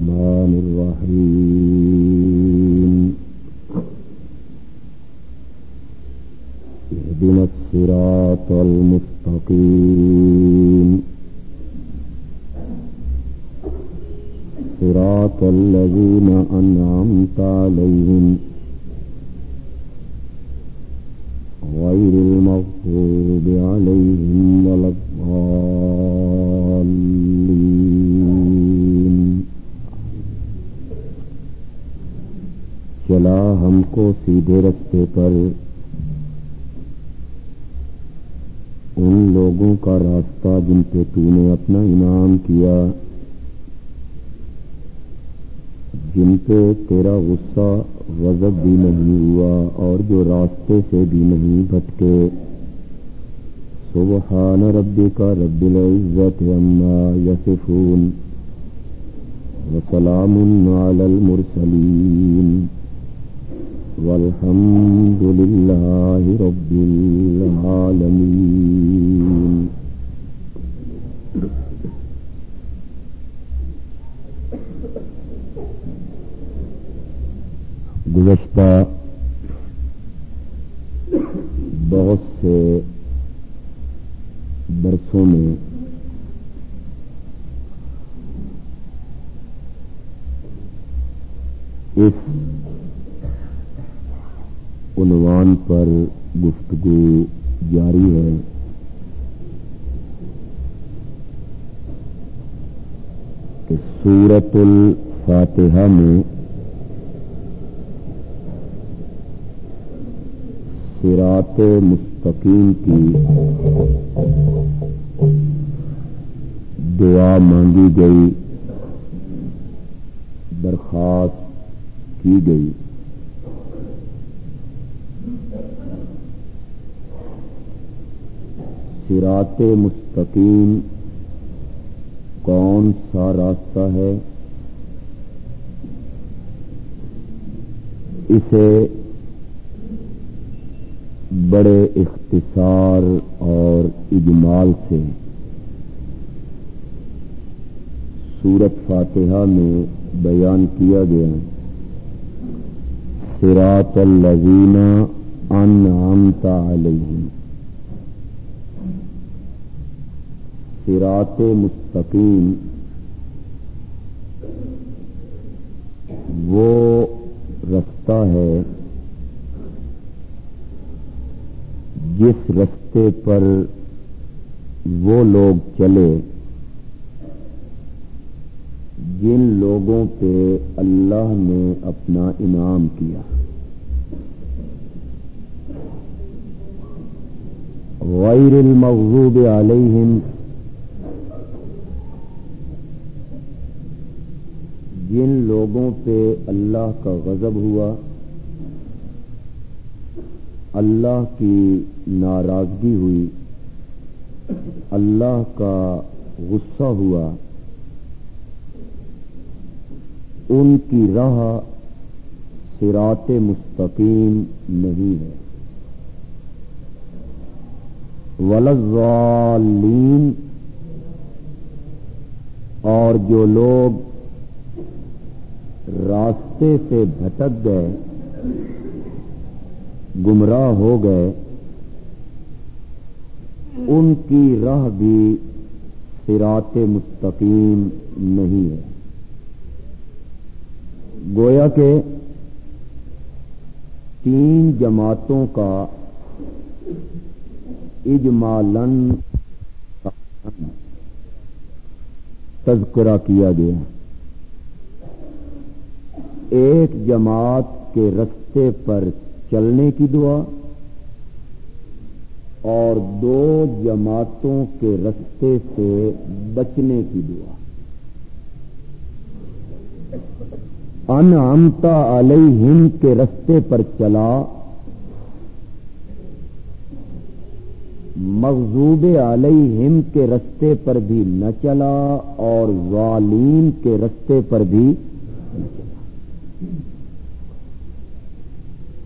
الرحمن الرحيم. جن پہ تیرا غصہ غضب بھی نہیں ہوا اور جو راستے سے بھی نہیں بھٹکے۔ سبحان ربک رب العزت عما یصفون وسلام علی المرسلین۔ والحمد للہ رب العالمین۔ گزشتہ بہت سے برسوں میں اس عنوان پر گفتگو جاری ہے۔ کہ سورت الفاتحہ میں سرات مستقیم کی۔ دعا مانگی گئی، درخواست کی گئی۔ سرات مستقیم کون سا راستہ ہے؟ اسے بڑے اختصار اور اجمال سے سورت فاتحہ میں بیان کیا گیا سراط الزین ان عمتا علیہم۔ سرات مستقیم۔ وہ رستہ ہے جس رستے پر وہ لوگ چلے، جن لوگوں پہ اللہ نے اپنا انعام کیا۔ غیر المغضوب علیہم، جن لوگوں پہ اللہ کا غضب ہوا اللہ کی ناراضگی ہوئی، اللہ کا غصہ ہوا، ان کی راہ سرات مستقیم نہیں ہے۔ ولزالین اور جو لوگ راستے سے بھٹک گئے گمراہ ہو گئے، ان کی راہ بھی سرات مستقیم نہیں ہے۔ گویا کہ تین جماعتوں کا اجمالن تذکرہ کیا گیا۔ ایک جماعت کے رستے پر چلنے کی دعا اور دو جماعتوں کے رستے سے بچنے کی دعا۔ ان امتا علیہم کے رستے پر چلا۔ مغزوب علیہم کے رستے پر بھی نہ چلا اور ظالین کے رستے پر بھی نہ چلا۔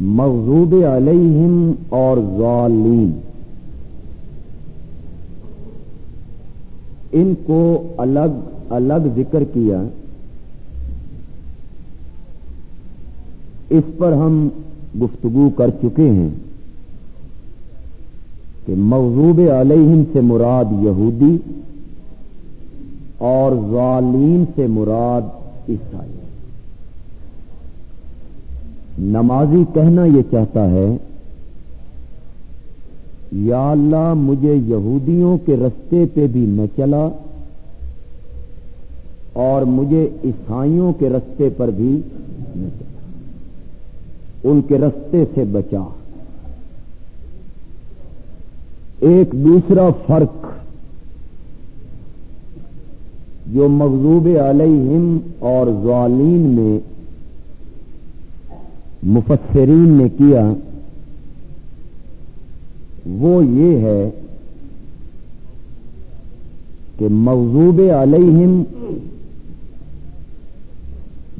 مغضوب علیہم اور ظالین۔ ان کو الگ الگ ذکر کیا۔ اس پر ہم گفتگو کر چکے ہیں کہ مغضوب علیہم سے مراد یہودی اور ظالین سے مراد عیسائی۔ نمازی کہنا یہ چاہتا ہے، یا اللہ مجھے یہودیوں کے رستے پہ بھی نہ چلا اور مجھے عیسائیوں کے رستے پر بھی نہ چلا، ان کے رستے سے بچا۔ ایک دوسرا فرق جو مغضوب علیہم اور ظالین میں مفسرین نے کیا، وہ یہ ہے کہ مغضوب علیہم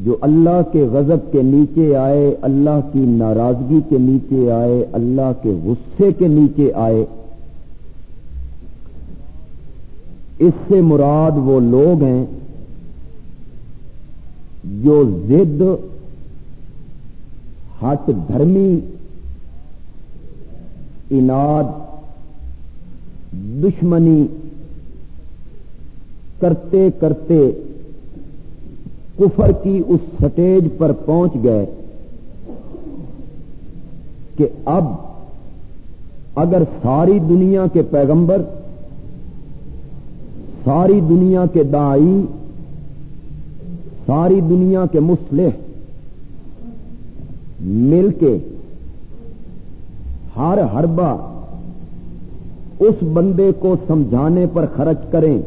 جو اللہ کے غضب کے نیچے آئے، اللہ کی ناراضگی کے نیچے آئے، اللہ کے غصے کے نیچے آئے، اس سے مراد وہ لوگ ہیں جو زد ہٹ دھرمی، اناد، دشمنی کرتے کرتے کفر کی اس سٹیج پر پہنچ گئے کہ اب اگر ساری دنیا کے پیغمبر، ساری دنیا کے دائی ساری دنیا کے مسلح مل کے ہر ہربا اس بندے کو سمجھانے پر خرچ کریں۔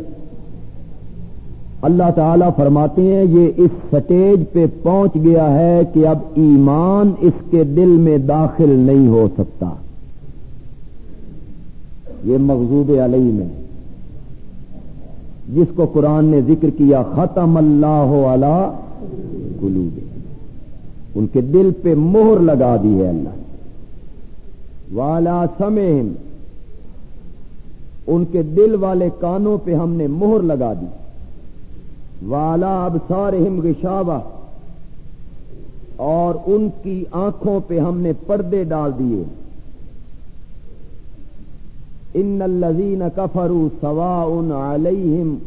اللہ تعالی فرماتے ہیں، یہ اس سٹیج پہ پہنچ گیا ہے کہ اب ایمان اس کے دل میں داخل نہیں ہو سکتا۔ یہ مغزوب علیہ میں، جس کو قرآن نے ذکر کیا، ختم اللہ علی قلوب ان کے دل پہ مہر لگا دی ہے اللہ۔ والا سمہم ان کے دل والے کانوں پہ ہم نے مہر لگا دی۔ والا اب سارہم گشاوا اور ان کی آنکھوں پہ ہم نے پردے ڈال دیے۔ ان الزین کفرو سوا ان علیہم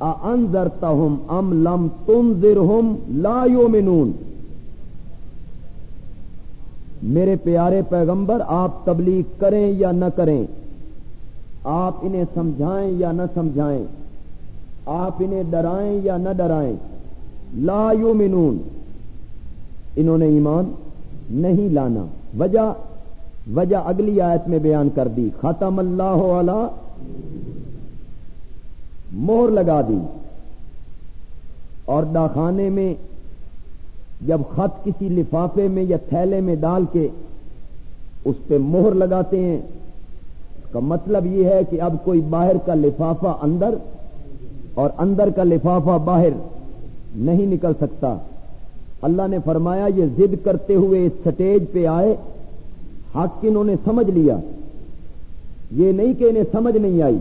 انذرتہم ام لم تنذرہم لا یومنون میرے پیارے پیغمبر، آپ تبلیغ کریں یا نہ کریں؟ آپ انہیں سمجھائیں یا نہ سمجھائیں؟ آپ انہیں ڈرائیں یا نہ ڈرائیں؟ لا یومنون انہوں نے ایمان نہیں لانا۔ وجہ وجہ اگلی آیت میں بیان کر دی۔ ختم اللہ والا مور لگا دی۔ اور ڈاخانے میں جب خط کسی لفافے میں یا تھیلے میں ڈال کے اس پہ مہر لگاتے ہیں، اس کا مطلب یہ ہے کہ اب کوئی باہر کا لفافہ اندر اور اندر کا لفافہ باہر نہیں نکل سکتا۔ اللہ نے فرمایا، یہ ضد کرتے ہوئے اس سٹیج پہ آئے، حق انہوں نے سمجھ لیا۔ یہ نہیں کہ انہیں سمجھ نہیں آئی،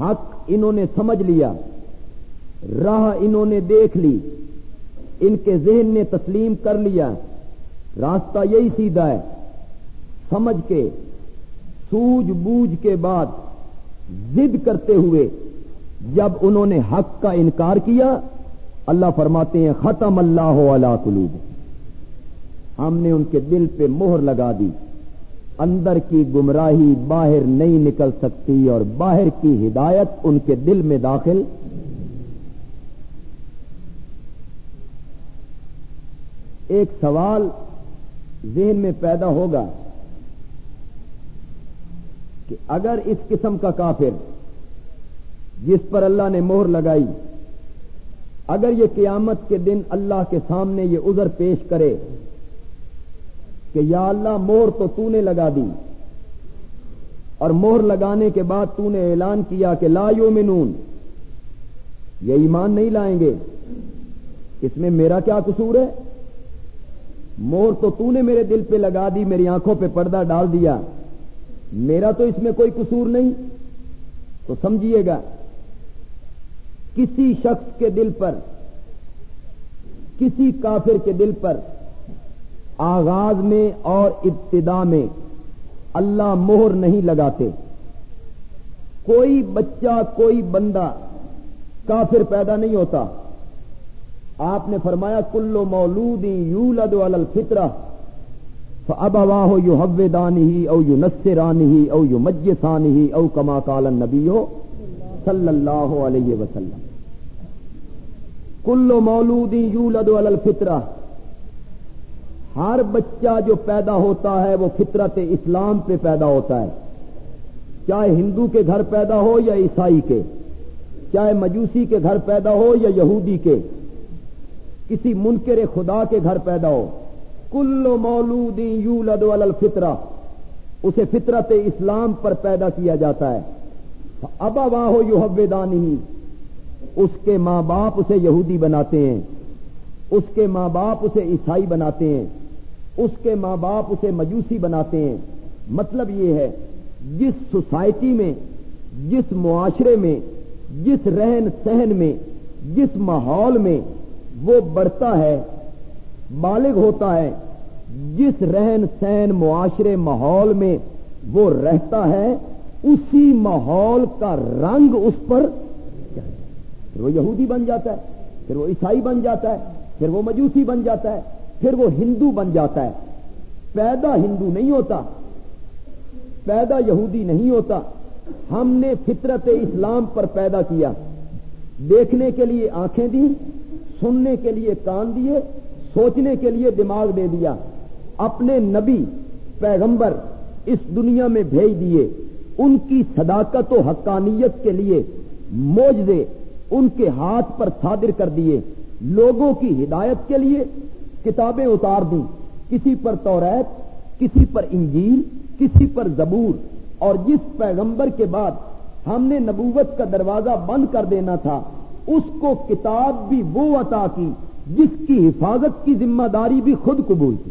حق انہوں نے سمجھ لیا، راہ انہوں نے دیکھ لی۔ ان کے ذہن نے تسلیم کر لیا۔ راستہ یہی سیدھا ہے۔ سمجھ کے، سوج بوجھ کے بعد ضد کرتے ہوئے جب انہوں نے حق کا انکار کیا، اللہ فرماتے ہیں، ختم اللہ علا قلوب ہم نے ان کے دل پہ مہر لگا دی۔ اندر کی گمراہی باہر نہیں نکل سکتی اور باہر کی ہدایت ان کے دل میں داخل۔ ایک سوال ذہن میں پیدا ہوگا کہ اگر اس قسم کا کافر جس پر اللہ نے مہر لگائی، اگر یہ قیامت کے دن اللہ کے سامنے یہ عذر پیش کرے کہ یا اللہ مہر تو تو نے لگا دی اور مہر لگانے کے بعد تو نے اعلان کیا کہ لا یومنون یہ ایمان نہیں لائیں گے، اس میں میرا کیا قصور ہے؟ مور تو تو نے میرے دل پہ لگا دی، میری آنکھوں پہ پردہ ڈال دیا۔ میرا تو اس میں کوئی قصور نہیں۔ تو سمجھیے گا، کسی شخص کے دل پر، کسی کافر کے دل پر آغاز میں اور ابتدا میں اللہ مہر نہیں لگاتے۔ کوئی بچہ، کوئی بندہ کافر پیدا نہیں ہوتا۔ آپ نے فرمایا کلو مولود یولد الفطرہ اب واہ یو حو دان ہی او یو نسران ہی او یو مجسان ہی او کما کالن نبی ہو صلی اللہ علیہ وسلم۔ کلو مولود یولد الفطرہ۔ ہر بچہ جو پیدا ہوتا ہے، وہ فطرت اسلام پہ پیدا ہوتا ہے۔ چاہے ہندو کے گھر پیدا ہو یا عیسائی کے، چاہے مجوسی کے گھر پیدا ہو یا یہودی کے۔ کسی منکر خدا کے گھر پیدا ہو۔ کل مولود یولد الفطرہ۔ اسے فطرت اسلام پر پیدا کیا جاتا ہے۔ ابا واہ یو دانی اس کے ماں باپ اسے یہودی بناتے ہیں۔ اس کے ماں باپ اسے عیسائی بناتے ہیں۔ اس کے ماں باپ اسے مجوسی بناتے ہیں۔ مطلب یہ ہے، جس سوسائٹی میں، جس معاشرے میں، جس رہن سہن میں، جس ماحول میں وہ بڑھتا ہے بالغ ہوتا ہے، جس رہن سہن معاشرے ماحول میں وہ رہتا ہے، اسی ماحول کا رنگ اس پر پھر وہ یہودی بن جاتا ہے، پھر وہ عیسائی بن جاتا ہے، پھر وہ مجوسی بن جاتا ہے، پھر وہ ہندو بن جاتا ہے۔ پیدا ہندو نہیں ہوتا، پیدا یہودی نہیں ہوتا۔ ہم نے فطرت اسلام پر پیدا کیا۔ دیکھنے کے لیے آنکھیں دی سننے کے لیے کان دیے، سوچنے کے لیے دماغ دے دیا۔ اپنے نبی، پیغمبر اس دنیا میں بھیج دیے۔ ان کی صداقت و حقانیت کے لیے موجے ان کے ہاتھ پر صادر کر دیے۔ لوگوں کی ہدایت کے لیے کتابیں اتار دیں۔ کسی پر توریت، کسی پر انجیل، کسی پر زبور۔ اور جس پیغمبر کے بعد ہم نے نبوت کا دروازہ بند کر دینا تھا اس کو کتاب بھی وہ عطا کی جس کی حفاظت کی ذمہ داری بھی خود قبول کی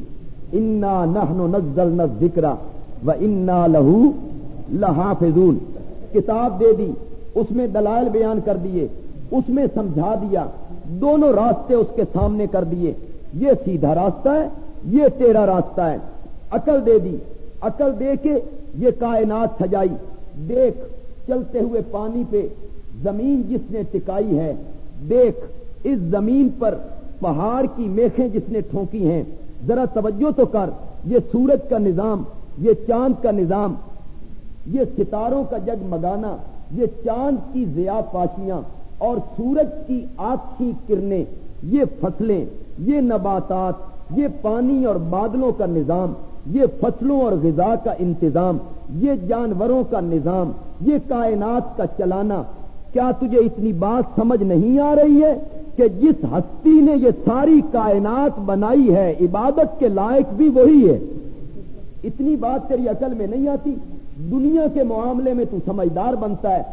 انا نہ نزل نہ ذکر و انا لہو لہا فضول کتاب دے دی، اس میں دلائل بیان کر دیے، اس میں سمجھا دیا، دونوں راستے اس کے سامنے کر دیے۔ یہ سیدھا راستہ ہے، یہ تیرا راستہ ہے۔ عقل دے دی، عقل دے کے یہ کائنات سجائی۔ دیکھ، چلتے ہوئے پانی پہ زمین جس نے ٹکائی ہے، دیکھ، اس زمین پر پہاڑ کی میخیں جس نے ٹھونکی ہیں۔ ذرا توجہ تو کر، یہ سورج کا نظام، یہ چاند کا نظام، یہ ستاروں کا جگ مگانا، یہ چاند کی ضیا پاشیاں اور سورج کی آخی کرنیں، یہ فصلیں، یہ نباتات، یہ پانی اور بادلوں کا نظام، یہ فصلوں اور غذا کا انتظام، یہ جانوروں کا نظام، یہ کائنات کا چلانا کیا تجھے اتنی بات سمجھ نہیں آ رہی ہے کہ جس ہستی نے یہ ساری کائنات بنائی ہے، عبادت کے لائق بھی وہی ہے؟ اتنی بات تیری عقل میں نہیں آتی۔ دنیا کے معاملے میں تو سمجھدار بنتا ہے۔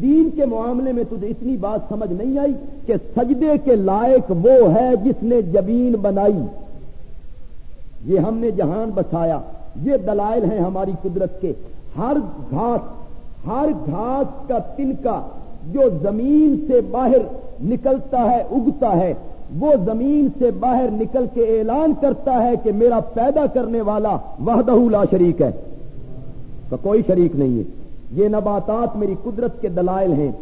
دین کے معاملے میں تجھے اتنی بات سمجھ نہیں آئی کہ سجدے کے لائق وہ ہے جس نے جبین بنائی۔ یہ ہم نے جہان بسایا۔ یہ دلائل ہیں ہماری قدرت کے۔ ہر گھاس ہر گھاس کا تنکا جو زمین سے باہر نکلتا ہے، اگتا ہے، وہ زمین سے باہر نکل کے اعلان کرتا ہے کہ میرا پیدا کرنے والا وحدہ لا شریک ہے۔ تو کوئی شریک نہیں ہے۔ یہ نباتات میری قدرت کے دلائل ہیں۔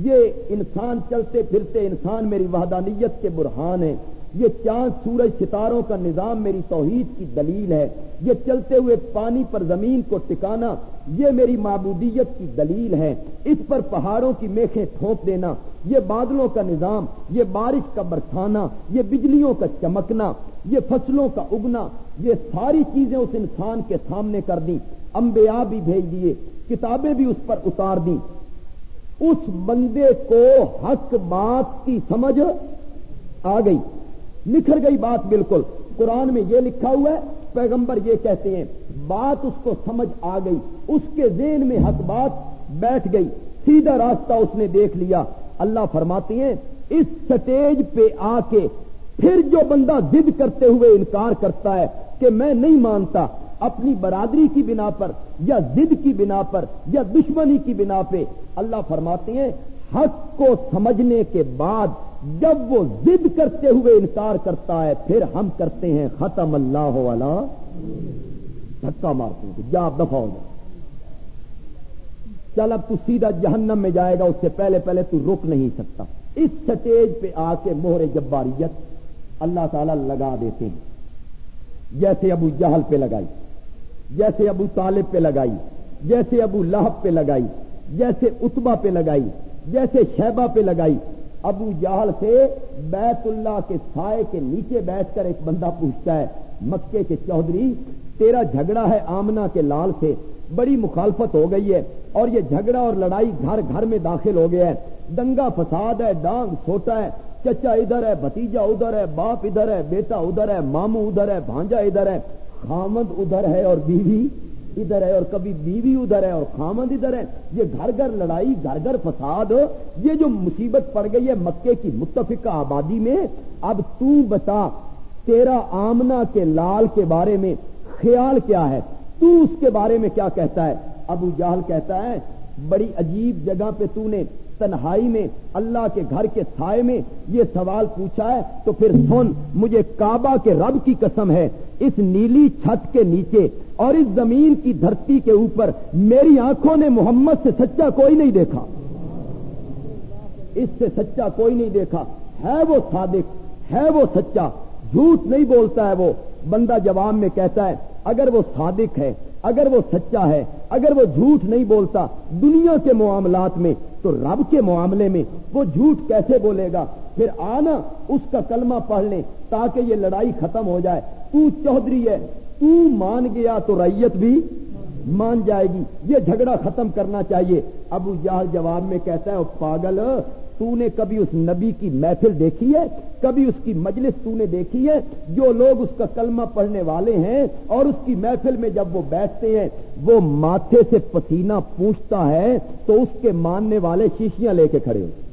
یہ انسان چلتے پھرتے انسان میری وحدانیت کے برہان ہیں۔ یہ چاند سورج ستاروں کا نظام میری توحید کی دلیل ہے۔ یہ چلتے ہوئے پانی پر زمین کو ٹکانا یہ میری معبودیت کی دلیل ہے اس پر پہاڑوں کی میخیں ٹھونک دینا، یہ بادلوں کا نظام، یہ بارش کا برسانا یہ بجلیوں کا چمکنا، یہ فصلوں کا اگنا، یہ ساری چیزیں اس انسان کے سامنے کر دیں۔ انبیاء بھی بھیج دیے، کتابیں بھی اس پر اتار دیں۔ اس بندے کو حق بات کی سمجھ آ گئی۔ نکھر گئی بات بالکل۔ قرآن میں یہ لکھا ہوا ہے پیغمبر یہ کہتے ہیں، بات اس کو سمجھ آ گئی، اس کے ذہن میں حق بات بیٹھ گئی، سیدھا راستہ اس نے دیکھ لیا۔ اللہ فرماتے ہیں، اس سٹیج پہ آ کے پھر جو بندہ ضد کرتے ہوئے انکار کرتا ہے کہ میں نہیں مانتا، اپنی برادری کی بنا پر یا ضد کی بنا پر یا دشمنی کی بنا پہ، اللہ فرماتے ہیں، حق کو سمجھنے کے بعد جب وہ ضد کرتے ہوئے انکار کرتا ہے، پھر ہم کرتے ہیں ختم اللہ والا دھکا مارتے ہیں جا دفاع ہو جائے۔ چل اب تو سیدھا جہنم میں جائے گا، اس سے پہلے پہلے تو رک نہیں سکتا۔ اس سٹیج پہ آ کے موہر جباریت اللہ تعالی لگا دیتے ہیں۔ جیسے ابو جہل پہ لگائی، جیسے ابو طالب پہ لگائی، جیسے ابو لہب پہ لگائی، جیسے اتبا پہ لگائی، جیسے شہبہ پہ لگائی ابو جہل سے بیت اللہ کے سائے کے نیچے بیٹھ کر ایک بندہ پوچھتا ہے، مکے کے چودھری، تیرا جھگڑا ہے آمنا کے لال سے، بڑی مخالفت ہو گئی ہے اور یہ جھگڑا اور لڑائی گھر گھر میں داخل ہو گیا ہے۔ دنگا فساد ہے، ڈانگ چھوٹا ہے، چچا ادھر ہے، بھتیجا ادھر ہے، باپ ادھر ہے، بیٹا ادھر ہے مامو ادھر ہے، بھانجا ادھر ہے، خامد ادھر ہے اور بیوی ادھر ہے اور کبھی بیوی ادھر ہے اور خامد ادھر ہے۔ یہ گھر گھر لڑائی، گھر گھر فساد، یہ جو مصیبت پڑ گئی ہے مکے کی متفقہ آبادی میں، اب تو بتا تیرا آمنا کے لال کے بارے میں خیال کیا ہے؟ تو اس کے بارے میں کیا کہتا ہے؟ ابو جہل کہتا ہے، بڑی عجیب جگہ پہ تو نے تنہائی میں اللہ کے گھر کے سائے میں یہ سوال پوچھا ہے، تو پھر سن، مجھے کعبہ کے رب کی قسم ہے۔ اس نیلی چھت کے نیچے اور اس زمین کی دھرتی کے اوپر میری آنکھوں نے محمد سے سچا کوئی نہیں دیکھا۔ اس سے سچا کوئی نہیں دیکھا۔ ہے وہ صادق، ہے وہ سچا۔ جھوٹ نہیں بولتا ہے وہ۔ بندہ جواب میں کہتا ہے، اگر وہ صادق ہے، اگر وہ سچا ہے، اگر وہ جھوٹ نہیں بولتا دنیا کے معاملات میں، تو رب کے معاملے میں وہ جھوٹ کیسے بولے گا؟ پھر آنا، اس کا کلمہ پڑھ لیں تاکہ یہ لڑائی ختم ہو جائے۔ تو چودھری ہے، تو مان گیا تو ریت بھی مان جائے گی۔ یہ جھگڑا ختم کرنا چاہیے۔ ابو جہل جواب میں کہتا ہے پاگل، تو نے کبھی اس نبی کی محفل دیکھی ہے؟ کبھی اس کی مجلس تو نے دیکھی ہے؟ جو لوگ اس کا کلمہ پڑھنے والے ہیں اور اس کی محفل میں جب وہ بیٹھتے ہیں، وہ ماتھے سے پسینہ پوچھتا ہے تو اس کے ماننے والے شیشیاں لے کے کھڑے ہوتے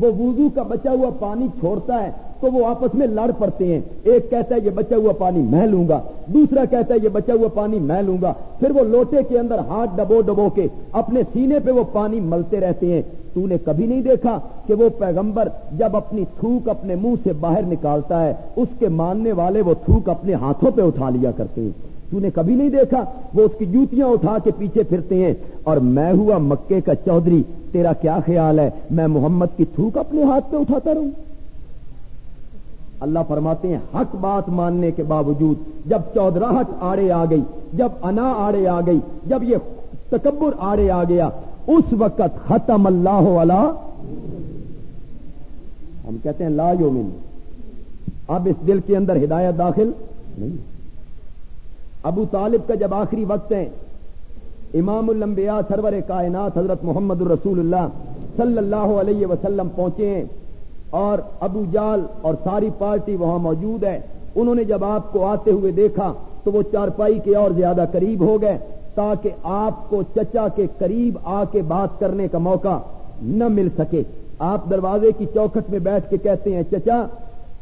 وہ وضو کا بچا ہوا پانی چھوڑتا ہے تو وہ آپس میں لڑ پڑتے ہیں۔ ایک کہتا ہے یہ بچا ہوا پانی میں لوں گا، دوسرا کہتا ہے یہ بچا ہوا پانی میں لوں گا۔ پھر وہ لوٹے کے اندر ہاتھ ڈبو ڈبو کے اپنے سینے پہ وہ پانی ملتے رہتے ہیں۔ تو نے کبھی نہیں دیکھا کہ وہ پیغمبر جب اپنی تھوک اپنے منہ سے باہر نکالتا ہے، اس کے ماننے والے وہ تھوک اپنے ہاتھوں پہ اٹھا لیا کرتے ہیں۔ تو نے کبھی نہیں دیکھا؟ وہ اس کی جوتیاں اٹھا کے پیچھے پھرتے ہیں۔ اور میں ہوا مکے کا چودھری، تیرا کیا خیال ہے؟ میں محمد کی تھوک اپنے ہاتھ پہ اٹھاتا رہوں۔ اللہ فرماتے ہیں، حق بات ماننے کے باوجود جب چودراہٹ آڑے آ گئی، جب انا آڑے آ گئی، جب یہ تکبر آڑے آ گیا، اس وقت ختم اللہ والا ہم کہتے ہیں، لا یومن اب اس دل کے اندر ہدایت داخل نہیں۔ ابو طالب کا جب آخری وقت ہے، امام الانبیاء سرور کائنات حضرت محمد الرسول اللہ صلی اللہ علیہ وسلم پہنچے ہیں اور ابو جال اور ساری پارٹی وہاں موجود ہے۔ انہوں نے جب آپ کو آتے ہوئے دیکھا تو وہ چارپائی کے اور زیادہ قریب ہو گئے تاکہ آپ کو چچا کے قریب آ کے بات کرنے کا موقع نہ مل سکے۔ آپ دروازے کی چوکھٹ میں بیٹھ کے کہتے ہیں، چچا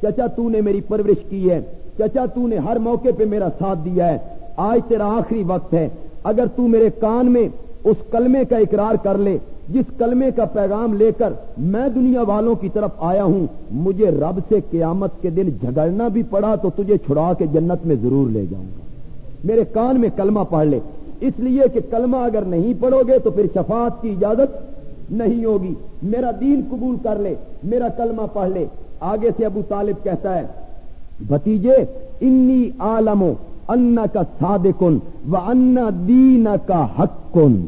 چچا، تو نے میری پرورش کی ہے۔ چچا تو نے ہر موقع پہ میرا ساتھ دیا ہے۔ آج تیرا آخری وقت ہے۔ اگر تو میرے کان میں اس کلمے کا اقرار کر لے، جس کلمے کا پیغام لے کر میں دنیا والوں کی طرف آیا ہوں، مجھے رب سے قیامت کے دن جھگڑنا بھی پڑا تو تجھے چھڑا کے جنت میں ضرور لے جاؤں گا۔ میرے کان میں کلمہ پڑھ لے۔ اس لیے کہ کلمہ اگر نہیں پڑھو گے تو پھر شفاعت کی اجازت نہیں ہوگی۔ میرا دین قبول کر لے، میرا کلمہ پڑھ لے۔ آگے سے ابو طالب کہتا ہے بھتیجے انی عالم ان کا سادکن و ان دین کا حق کن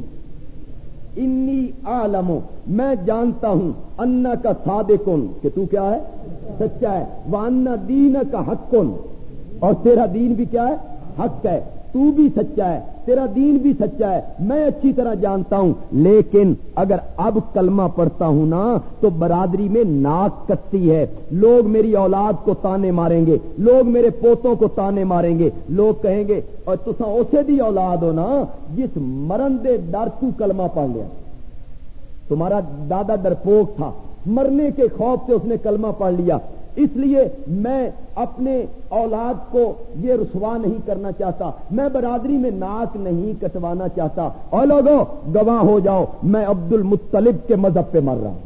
انی عالم میں جانتا ہوں ان کا سادکن کہ تو کیا ہے؟ سچا ہے۔ وہ ان دین کا حق کن اور تیرا دین بھی کیا ہے؟ حق ہے۔ تو بھی سچا ہے، تیرا دین بھی سچا ہے، میں اچھی طرح جانتا ہوں، لیکن اگر اب کلمہ پڑھتا ہوں نا، تو برادری میں ناک کٹتی ہے۔ لوگ میری اولاد کو تانے ماریں گے، لوگ میرے پوتوں کو تانے ماریں گے۔ لوگ کہیں گے، اور تصا اسے بھی اولاد ہو نا، جس مرندے ڈر تو کلمہ پڑھ لیا۔ تمہارا دادا ڈرپوک تھا، مرنے کے خوف سے اس نے کلمہ پڑھ لیا۔ اس لیے میں اپنے اولاد کو یہ رسوا نہیں کرنا چاہتا۔ میں برادری میں ناک نہیں کٹوانا چاہتا۔ اور لوگوں، گواہ ہو جاؤ، میں عبد المطلب کے مذہب پہ مر رہا ہوں۔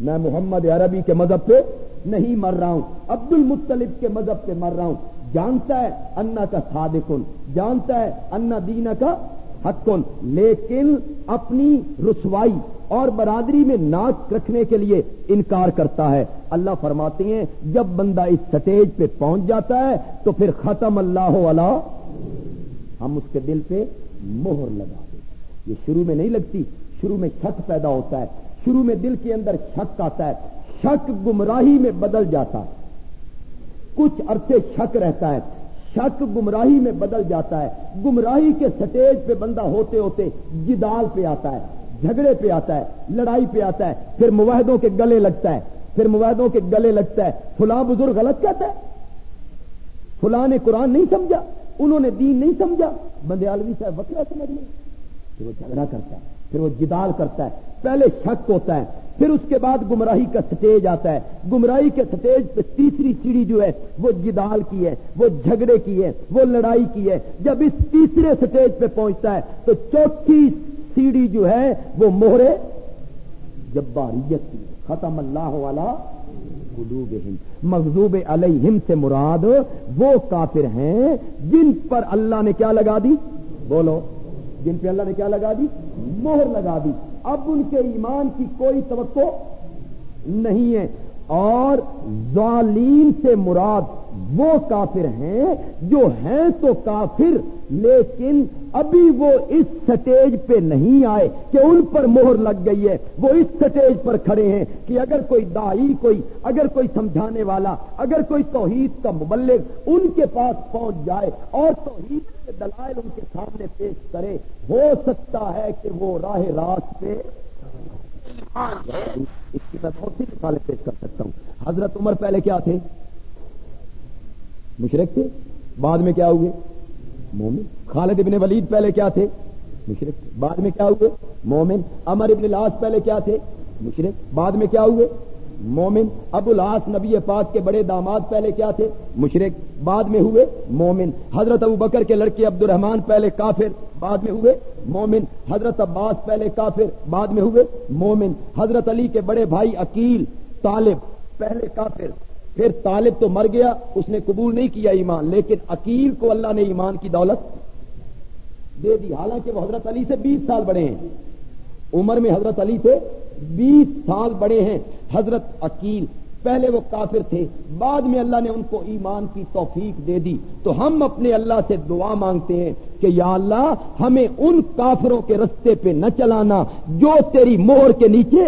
میں محمد عربی کے مذہب پہ نہیں مر رہا ہوں۔ عبد المطلب کے مذہب پہ مر رہا ہوں۔ جانتا ہے انا کا صادقن جانتا ہے انا دینا کا حقن لیکن اپنی رسوائی اور برادری میں ناچ رکھنے کے لیے انکار کرتا ہے۔ اللہ فرماتے ہیں، جب بندہ اس سٹیج پہ پہنچ جاتا ہے، تو پھر ختم اللہ والا ہم اس کے دل پہ مہر لگا دیں۔ یہ شروع میں نہیں لگتی، شروع میں شک پیدا ہوتا ہے۔ شروع میں دل کے اندر شک آتا ہے۔ شک گمراہی میں بدل جاتا ہے۔ کچھ عرصے شک رہتا ہے۔ شک گمراہی میں بدل جاتا ہے۔ گمراہی کے سٹیج پہ بندہ ہوتے ہوتے جدال پہ آتا ہے، جھگڑے پہ آتا ہے، لڑائی پہ آتا ہے۔ پھر مواہدوں کے گلے لگتا ہے، پھر مواہدوں کے گلے لگتا ہے۔ فلاں بزرگ غلط کہتا ہے۔ فلاں نے قرآن نہیں سمجھا، انہوں نے دین نہیں سمجھا۔ بندے صاحب وکرا سمجھ لیں۔ پھر وہ جھگڑا کرتا ہے۔ پھر وہ جدال کرتا ہے، پہلے شک ہوتا ہے، پھر اس کے بعد گمراہی کا سٹیج آتا ہے۔ گمراہی کے سٹیج پہ تیسری سیڑھی جو ہے، وہ جدال کی ہے، وہ جھگڑے کی ہے، وہ لڑائی کی ہے۔ جب اس تیسرے سٹیج پہ پہنچتا ہے، تو چوتھی سیڑھی جو ہے، وہ موہرے جباریت کی ختم اللہ والا قلوب مغزوب علیہم سے مراد وہ کافر ہیں جن پر اللہ نے کیا لگا دی؟ بولو۔ جن پہ اللہ نے کیا لگا دی؟ مہر لگا دی۔ اب ان کے ایمان کی کوئی توقع نہیں ہے۔ اور ظالین سے مراد وہ کافر ہیں جو ہیں تو کافر، لیکن ابھی وہ اس سٹیج پہ نہیں آئے کہ ان پر مہر لگ گئی ہے۔ وہ اس سٹیج پر کھڑے ہیں کہ اگر کوئی دائی کوئی، اگر کوئی سمجھانے والا، اگر کوئی توحید کا مبلغ ان کے پاس پہنچ جائے اور توحید کے دلائل ان کے سامنے پیش کرے، ہو سکتا ہے کہ وہ راہ راست پہ اس کی میں بہت سی مثالیں پیش کر سکتا ہوں۔ حضرت عمر پہلے کیا تھے؟ مشرق تھے، بعد میں کیا ہوئے؟ مومن۔ خالد ابن ولید پہلے کیا تھے؟ مشرق۔ بعد میں کیا ہوئے؟ مومن۔ امر ابن لاس پہلے کیا تھے؟ مشرق۔ بعد میں کیا ہوئے؟ مومن ابو العاص نبی پاک کے بڑے داماد پہلے کیا تھے؟ مشرق بعد میں ہوئے مومن۔ حضرت ابو بکر کے لڑکے عبد الرحمان پہلے کافر، بعد میں ہوئے مومن۔ حضرت عباس پہلے کافر، بعد میں ہوئے مومن۔ حضرت علی کے بڑے بھائی عقیل، طالب پہلے کافر۔ پھر طالب تو مر گیا، اس نے قبول نہیں کیا ایمان، لیکن عقیل کو اللہ نے ایمان کی دولت دے دی۔ حالانکہ وہ حضرت علی سے بیس سال بڑے ہیں۔ عمر میں حضرت علی سے بیس سال بڑے ہیں حضرت عقیل۔ پہلے وہ کافر تھے، بعد میں اللہ نے ان کو ایمان کی توفیق دے دی۔ تو ہم اپنے اللہ سے دعا مانگتے ہیں کہ یا اللہ، ہمیں ان کافروں کے رستے پہ نہ چلانا جو تیری مہر کے نیچے،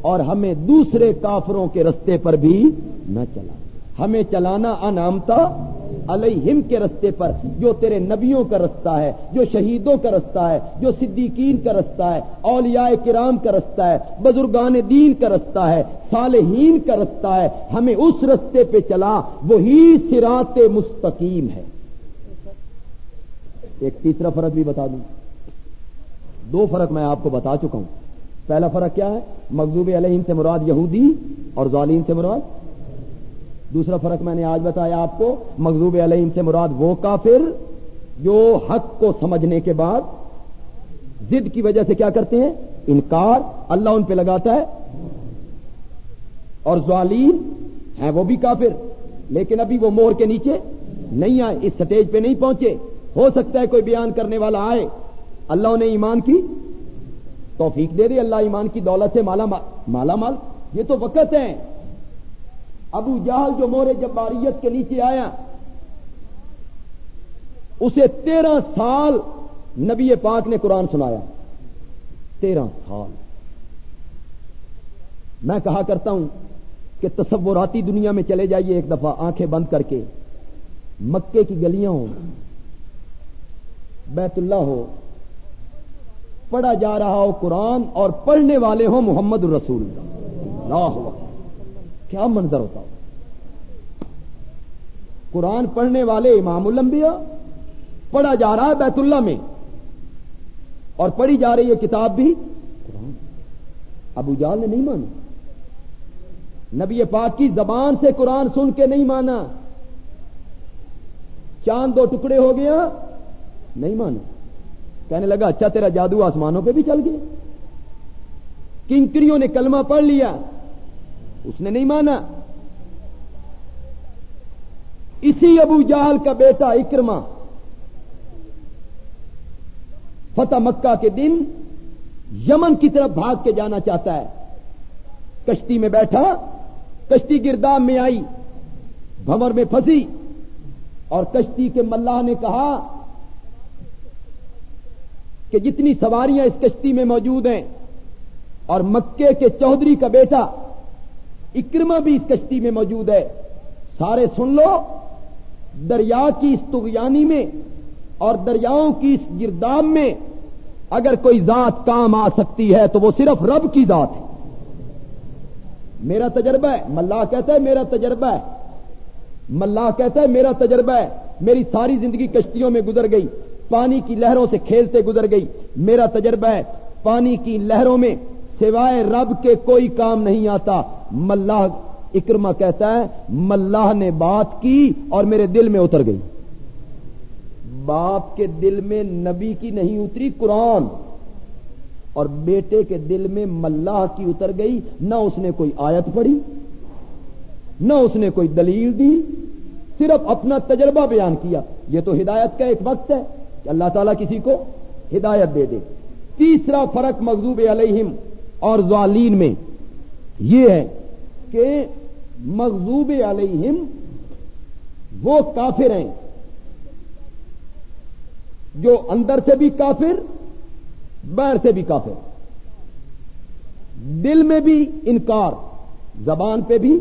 اور ہمیں دوسرے کافروں کے رستے پر بھی نہ چلانا۔ ہمیں چلانا انامتا علیہم کے رستے پر جو تیرے نبیوں کا رستہ ہے، جو شہیدوں کا رستہ ہے، جو صدیقین کا رستہ ہے، اولیاء کرام کا رستہ ہے، بزرگان دین کا رستہ ہے، صالحین کا رستہ ہے، ہمیں اس رستے پہ چلا، وہی سرات مستقیم ہے۔ ایک تیسرا فرق بھی بتا دوں۔ دو فرق میں آپ کو بتا چکا ہوں۔ پہلا فرق کیا ہے؟ مقصوب علیہم سے مراد یہودی اور ظالین سے مراد دوسرا فرق میں نے آج بتایا آپ کو مغزوب علیہم سے مراد وہ کافر جو حق کو سمجھنے کے بعد ضد کی وجہ سے کیا کرتے ہیں؟ انکار، اللہ ان پہ لگاتا ہے۔ اور ظالین ہیں وہ بھی کافر، لیکن ابھی وہ مور کے نیچے نہیں آئے، اس سٹیج پہ نہیں پہنچے۔ ہو سکتا ہے کوئی بیان کرنے والا آئے۔ اللہ نے ایمان کی توفیق دے دے، اللہ ایمان کی دولت سے مالا مالا مال، یہ تو وقت ہے۔ ابو جہل جو مورے جباریت کے نیچے آیا، اسے تیرہ سال نبی پاک نے قرآن سنایا۔ تیرہ سال۔ میں کہا کرتا ہوں کہ تصوراتی دنیا میں چلے جائیے ایک دفعہ آنکھیں بند کر کے، مکے کی گلیاں ہوں، بیت اللہ ہو، پڑھا جا رہا ہو قرآن اور پڑھنے والے ہوں محمد الرسول۔ اللہ کیا منظر ہوتا قرآن پڑھنے والے امام الانبیاء، پڑھا جا رہا ہے بیت اللہ میں، اور پڑھی جا رہی ہے کتاب بھی قرآن ابو جال نے نہیں مانا۔ نبی پاک کی زبان سے قرآن سن کے نہیں مانا۔ چاند دو ٹکڑے ہو گیا، نہیں مانا۔ کہنے لگا اچھا تیرا جادو آسمانوں پہ بھی چل گیا۔ کنکریوں نے کلمہ پڑھ لیا۔ اس نے نہیں مانا۔ اسی ابو جہل کا بیٹا اکرما فتح مکہ کے دن یمن کی طرف بھاگ کے جانا چاہتا ہے۔ کشتی میں بیٹھا، کشتی گردام میں آئی بھمر میں پھنسی۔ اور کشتی کے ملاح نے کہا کہ جتنی سواریاں اس کشتی میں موجود ہیں اور مکے کے چودھری کا بیٹا اکرما بھی اس کشتی میں موجود ہے۔ سارے سن لو، دریا کی اس تغیانی میں اور دریاؤں کی اس گردام میں اگر کوئی ذات کام آ سکتی ہے تو وہ صرف رب کی ذات ہے۔ میرا تجربہ ہے ملا کہتا ہے میرا تجربہ ہے۔ ملا کہتا ہے میرا تجربہ ہے، میری ساری زندگی کشتیوں میں گزر گئی، پانی کی لہروں سے کھیلتے گزر گئی۔ میرا تجربہ ہے، پانی کی لہروں میں سوائے رب کے کوئی کام نہیں آتا۔ ملا اکرما کہتا ہے، ملاح نے بات کی اور میرے دل میں اتر گئی۔ باپ کے دل میں نبی کی نہیں اتری، قرآن۔ اور بیٹے کے دل میں ملاح کی اتر گئی، نہ اس نے کوئی آیت پڑھی، نہ اس نے کوئی دلیل دی، صرف اپنا تجربہ بیان کیا۔ یہ تو ہدایت کا ایک وقت ہے کہ اللہ تعالیٰ کسی کو ہدایت دے دے۔ تیسرا فرق مغزوب علیہم اور ظالین میں۔ یہ ہے کہ مغزوب علیہم وہ کافر ہیں۔ جو اندر سے بھی کافر، باہر سے بھی کافر۔ دل میں بھی انکار، زبان پہ بھی۔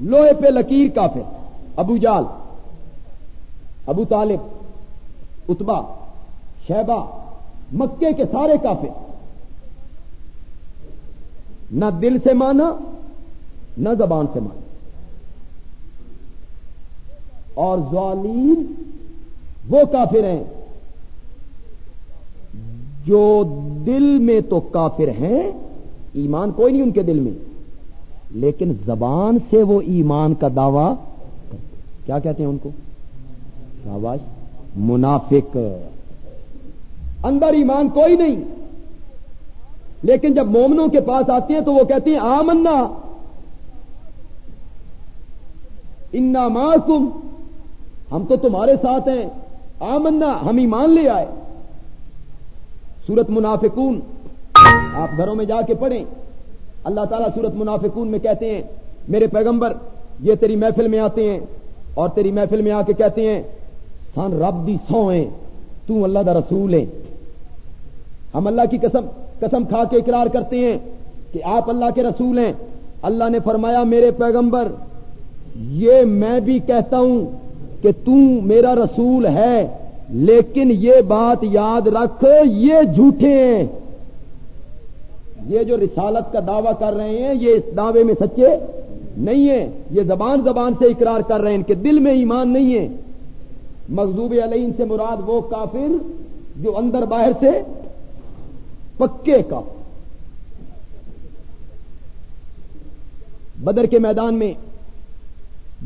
لوہے پہ لکیر کافر، ابو جال، ابو طالب اتبا شہبا مکے کے سارے کافر۔ نہ دل سے مانا، نہ زبان سے مانا۔ اور ظالین وہ کافر ہیں جو دل میں تو کافر ہیں، ایمان کوئی نہیں ان کے دل میں، لیکن زبان سے وہ ایمان کا دعوی کیا کہتے ہیں ان کو؟ شاباش، منافق۔ اندر ایمان کوئی نہیں۔ لیکن جب مومنوں کے پاس آتے ہیں تو وہ کہتے ہیں، آمنا. انا معکم ہم تو تمہارے ساتھ ہیں. آمنا. ہم ایمان لے آئے. سورت منافقون. آپ گھروں میں جا کے پڑھیں. اللہ تعالیٰ سورت منافقون میں کہتے ہیں، میرے پیغمبر، یہ تیری محفل میں آتے ہیں. اور تیری محفل میں آ کے کہتے ہیں، سن رب دی سو ہیں. تو اللہ دا رسول ہے ہم اللہ کی قسم قسم کھا کے اقرار کرتے ہیں کہ آپ اللہ کے رسول ہیں۔ اللہ نے فرمایا، میرے پیغمبر، یہ میں بھی کہتا ہوں کہ تم میرا رسول ہے، لیکن یہ بات یاد رکھ، یہ جھوٹے ہیں۔ یہ جو رسالت کا دعویٰ کر رہے ہیں، یہ اس دعوے میں سچے نہیں ہیں۔ یہ زبان زبان سے اقرار کر رہے ہیں، ان کے دل میں ایمان نہیں ہے۔ مغزوب علیہ سے مراد وہ کافر جو اندر باہر سے پکے کا بدر کے میدان میں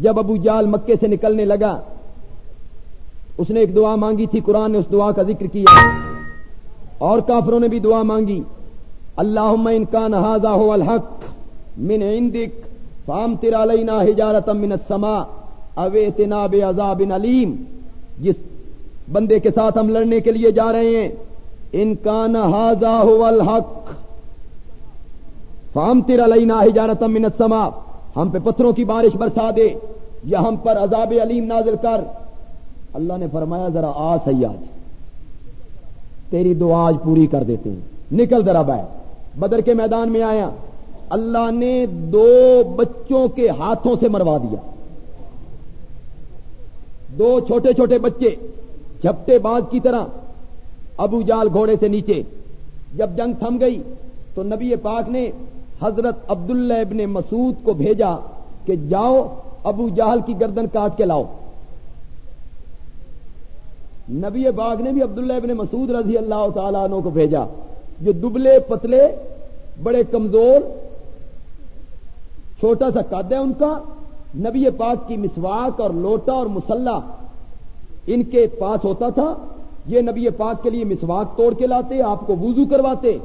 جب ابو جال مکے سے نکلنے لگا، اس نے ایک دعا مانگی تھی، قرآن نے اس دعا کا ذکر کیا۔ اور کافروں نے بھی دعا مانگی اللہ ان کا نہذا ہو الحق من عندك فام تیرا لینا ہجارت من السماء اوے تنا بے عذاب علیم۔ جس بندے کے ساتھ ہم لڑنے کے لیے جا رہے ہیں ان کا نہذا ہو الحق. فام تیرا لینا ہجارت من السماء. ہم پہ پتھروں کی بارش برسا دے. یا ہم پر عذاب علیم نازل کر. اللہ نے فرمایا، ذرا آ سیاج تیری دعا آج پوری کر دیتے ہیں. نکل ذرا بائے بدر کے میدان میں آیا. اللہ نے دو بچوں کے ہاتھوں سے مروا دیا. دو چھوٹے چھوٹے بچے، جھپٹے باز کی طرح. ابو جال گھوڑے سے نیچے۔ جب جنگ تھم گئی تو نبی پاک نے حضرت عبداللہ ابن مسعود کو بھیجا کہ جاؤ ابو جہل کی گردن کاٹ کے لاؤ۔ نبی باغ نے بھی عبداللہ ابن مسعود رضی اللہ تعالیٰ عنہ کو بھیجا۔ جو دبلے پتلے بڑے کمزور، چھوٹا سا قد ہے ان کا۔ نبی پاک کی مسواک اور لوٹا اور مسلح ان کے پاس ہوتا تھا۔ یہ نبی پاک کے لیے مسواک توڑ کے لاتے، آپ کو وضو کرواتے۔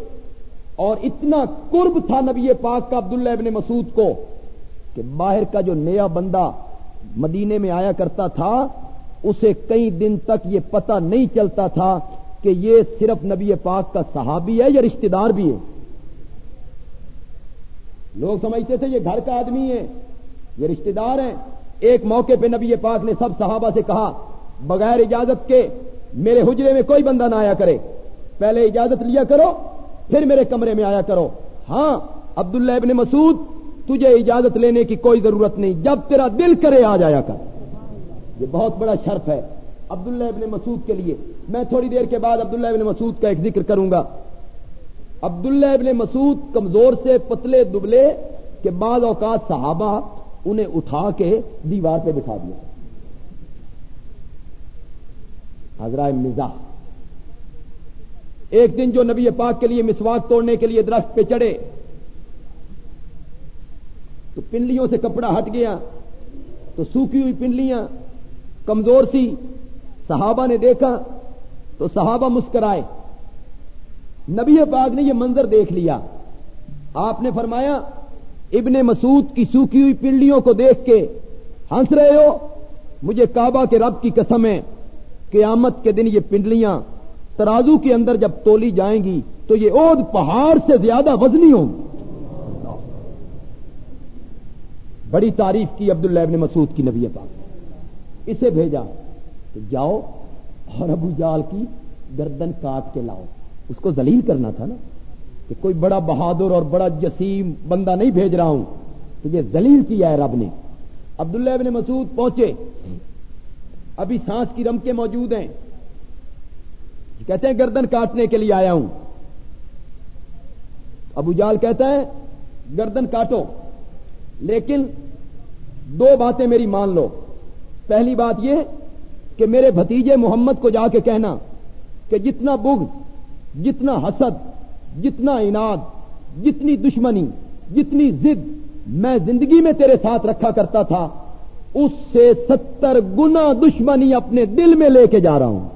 اور اتنا قرب تھا نبی پاک کا عبداللہ ابن مسعود کو کہ باہر کا جو نیا بندہ مدینے میں آیا کرتا تھا، اسے کئی دن تک یہ پتہ نہیں چلتا تھا کہ یہ صرف نبی پاک کا صحابی ہے یا رشتہ دار بھی ہے۔ لوگ سمجھتے تھے یہ گھر کا آدمی ہے، یہ رشتہ دار ہیں۔ ایک موقع پہ نبی پاک نے سب صحابہ سے کہا، بغیر اجازت کے میرے حجرے میں کوئی بندہ نہ آیا کرے۔ پہلے اجازت لیا کرو، پھر میرے کمرے میں آیا کرو۔ ہاں عبداللہ ابن مسعود، تجھے اجازت لینے کی کوئی ضرورت نہیں۔ جب تیرا دل کرے، آ جایا کر۔ یہ بہت بڑا شرف ہے عبداللہ ابن مسعود کے لیے۔ میں تھوڑی دیر کے بعد عبداللہ ابن مسعود کا ایک ذکر کروں گا۔ عبداللہ ابن مسعود کمزور سے پتلے دبلے کے بعد اوقات صحابہ انہیں اٹھا کے دیوار پہ بٹھا دیا۔ حضرائے مزاح۔ ایک دن جو نبی پاک کے لیے مسواک توڑنے کے لیے درخت پہ چڑھے، تو پنڈلیوں سے کپڑا ہٹ گیا، تو سوکھی ہوئی پنڈلیاں کمزور سی، صحابہ نے دیکھا، تو صحابہ مسکرائے۔ نبی پاک نے یہ منظر دیکھ لیا۔ آپ نے فرمایا، ابن مسعود کی سوکھی ہوئی پنڈلیوں کو دیکھ کے ہنس رہے ہو، مجھے کعبہ کے رب کی قسم ہے۔ قیامت کے دن یہ پنڈلیاں ترازو کے اندر جب تولی جائیں گی تو یہ اود پہاڑ سے زیادہ وزنی ہوں۔ بڑی تعریف کی عبداللہ ابن مسعود کی نبی پاک۔ اسے بھیجا تو جاؤ اور ابو جال کی گردن کاٹ کے لاؤ۔ اس کو ذلیل کرنا تھا نا کہ کوئی بڑا بہادر اور بڑا جسیم بندہ نہیں بھیج رہا ہوں۔ تو یہ ذلیل کیا ہے رب نے۔ عبداللہ ابن مسعود پہنچے۔ ابھی سانس کی رمکے موجود ہیں۔ کہتے ہیں گردن کاٹنے کے لیے آیا ہوں۔ ابو جال کہتا ہے، گردن کاٹو۔ لیکن دو باتیں میری مان لو۔ پہلی بات یہ کہ میرے بھتیجے محمد کو جا کے کہنا کہ جتنا بغض، جتنا حسد، جتنا اناد جتنی دشمنی، جتنی زد میں زندگی میں تیرے ساتھ رکھا کرتا تھا اس سے ستر گنا دشمنی اپنے دل میں لے کے جا رہا ہوں۔